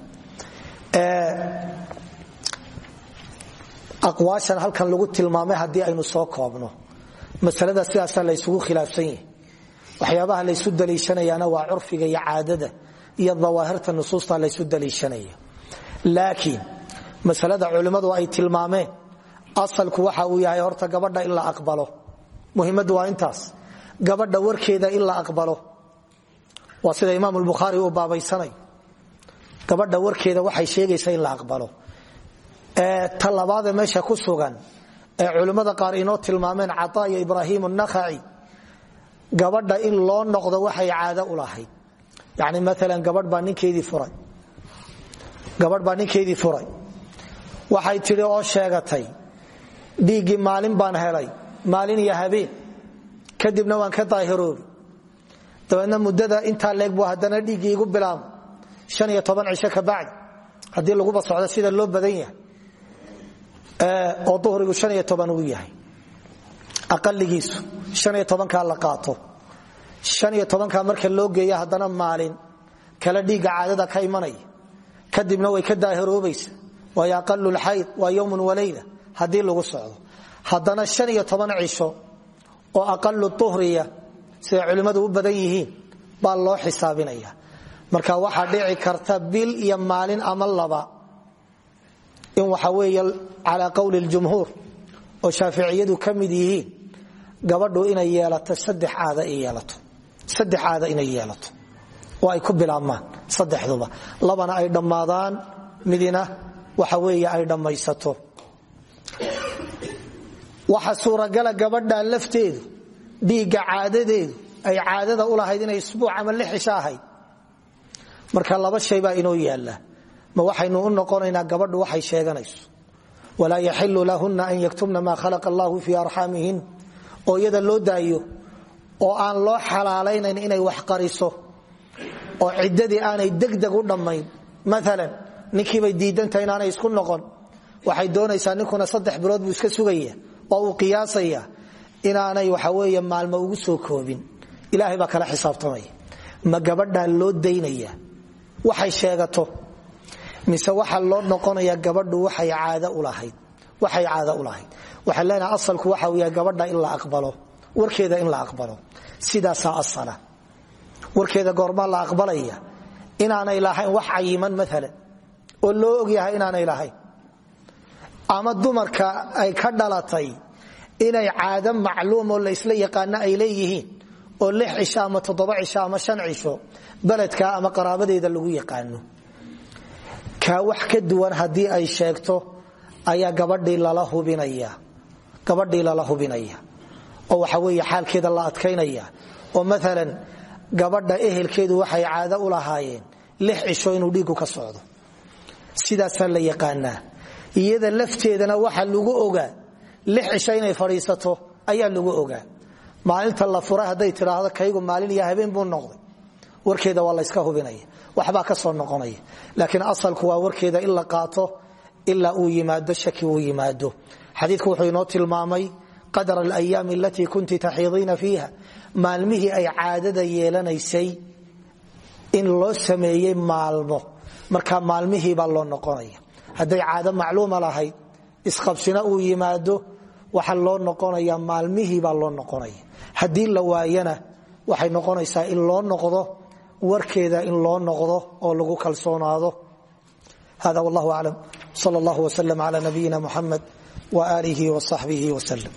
Aqwaashan halkan lagu tilmaamay haddii aynu soo koobno. Masalada sidaasaa laysugu khilaafsan yahay. Waxyaabaha laysu daliishanayaana waa curfiga iyo caadada iyo dawaahirta nusuusta laysu daliishanaya. Laakiin masalada culimmadu ay tilmaameen asalku waxa uu yahay horta gabadha in la aqbalo. Muhimmadu waa intaas. Gabadha warkeeda in la aqbalo. Waa sida imaam lbukhaari uu baabaysanayo gabadha warkeeda waxay sheegaysa in la aqbalo. Ta labaadee meesha ku sugan ee culimmada qaar inoo tilmaameen cataa iyo ibraahim nakhaci gabadha in loo noqdo waxay caado u lahayd yani maalan gabadh baa ninkeedii furay gabadh baa ninkeedii furay waxay tidhi oo sheegatay dhiiggii maalin baan helay maalin iyo kadibna waan ka daahiroobi dabeedna muddada intaa leeg buu haddana dhiiggii igu bilaamo han iyo toban cisho ka bacdi haddii laguba sida loo badan yahay oo duhrigu han iyo yahay aqaligiisu han iyo la qaato han iyo tobankaa marka loo geeya haddana maalin kale dhiigga caadada ka imanaya kadibna way ka daahiroobaysa waayo aqalulxayd waa yowmun walayla haddii lagu socdo. Haddana han iyo oo aqalu uhriya siday culimmadu u badan yihiin baa loo xisaabinaya. Marka waxaa dhici karta bil iyo maalin ama laba. In waxa weeye calaa qowli ljumhuur oo shaaficiyadu ka gabadhu inay yeelato saddex caada yeelato saddex caada inay yeelato. Oo ay ku bilaabmaan saddexduba. Labana ay dhammaadaan midina waxa weeye ay dhammaysato. Waxa suuragala gabadha lafteedu dhiigga caadadeedu ay caadada u lahayd inay isbuuc ama lix cisho ahayd marka laba shay baa inoo yaalla. Ma waxaynu u noqonaynaa gabadhu waxay sheeganayso. Walaa yaxilu lahunna an yaktumna maa khalaqa allahu fii arxaamihin oo iyada loo daayo oo aan loo xalaalaynayn inay wax qariso oo ciddadii aanay degdeg u dhammayn. Maalan ninkiibay diidanta inaanay isku noqon. Waxay doonaysaa ninkuna saddex bilood buu iska sugaya oo uu qiyaasaya inaanay waxa weeye maalmo ugu soo koobin. Ilaahay baa kala xisaabtamaya. Ma gabadhaa loo daynaya? Waxay sheegato. Mise waxa loo noqonaya gabadhu waxay caado u lahayd? Waxay leenahay asalku waxa yahay gabadha in la aqbalo warkeeda in la aqbalo. Sidaasaa asala. Warkeeda goormaa la aqbalaya. Inaanay lahayn wax cayiman maalan oo loo ogyahay inaanay lahayn. Ama dumarka ay ka dhalatay inay caado macluum oo laysla yaqaano ay leeyihiin oo lix cisho ama toddoba cisho ama shan cisho beledka ama qaraabadeeda lagu yaqaano. Kaa wax ka duwan haddii ay sheegto ayaa gabadhii lala hubinaya oo waxa weeye xaalkeeda la adkaynaya. oo maalan gabadha ehelkeedu waxay caado u lahaayeen lix cisho inuu dhiigu ka socdo. Sidaasaa la yaqaanaa. Iyada lafteedana waxa lagu ogaa lix cisho inay fadhiisato ayaa lagu ogaa. Maalinta la fura hadday tidhaahdo kaygu maalin iyo habeen buu noqday. Warkeeda waa layska hubinaya. Waxbaa ka soo noqonaya. Laakiin asalku waa warkeeda in la qaato ilaa uu yimaado shaki uu yimaado. Xadiidku wuxuu inoo tilmaamay qadra alayaami alatii kunti taxiidiina fiiha. Maalmihii ay caadada yeelanaysay in loo sameeyey maalmo. Marka maalmihiibaa loo noqonaya. Hadday caado macluuma lahayd isqabsina uu yimaado waxa loo noqonaya maalmihiibaa loo noqonaya. Haddii la waayana waxay noqonaysaa in loo noqdo warkeeda in loo noqdo oo lagu kalsoonaado. Hada wallahu aclam sal allah wslm cla nabiyina muxamed waaalihi wsaxbihi wslm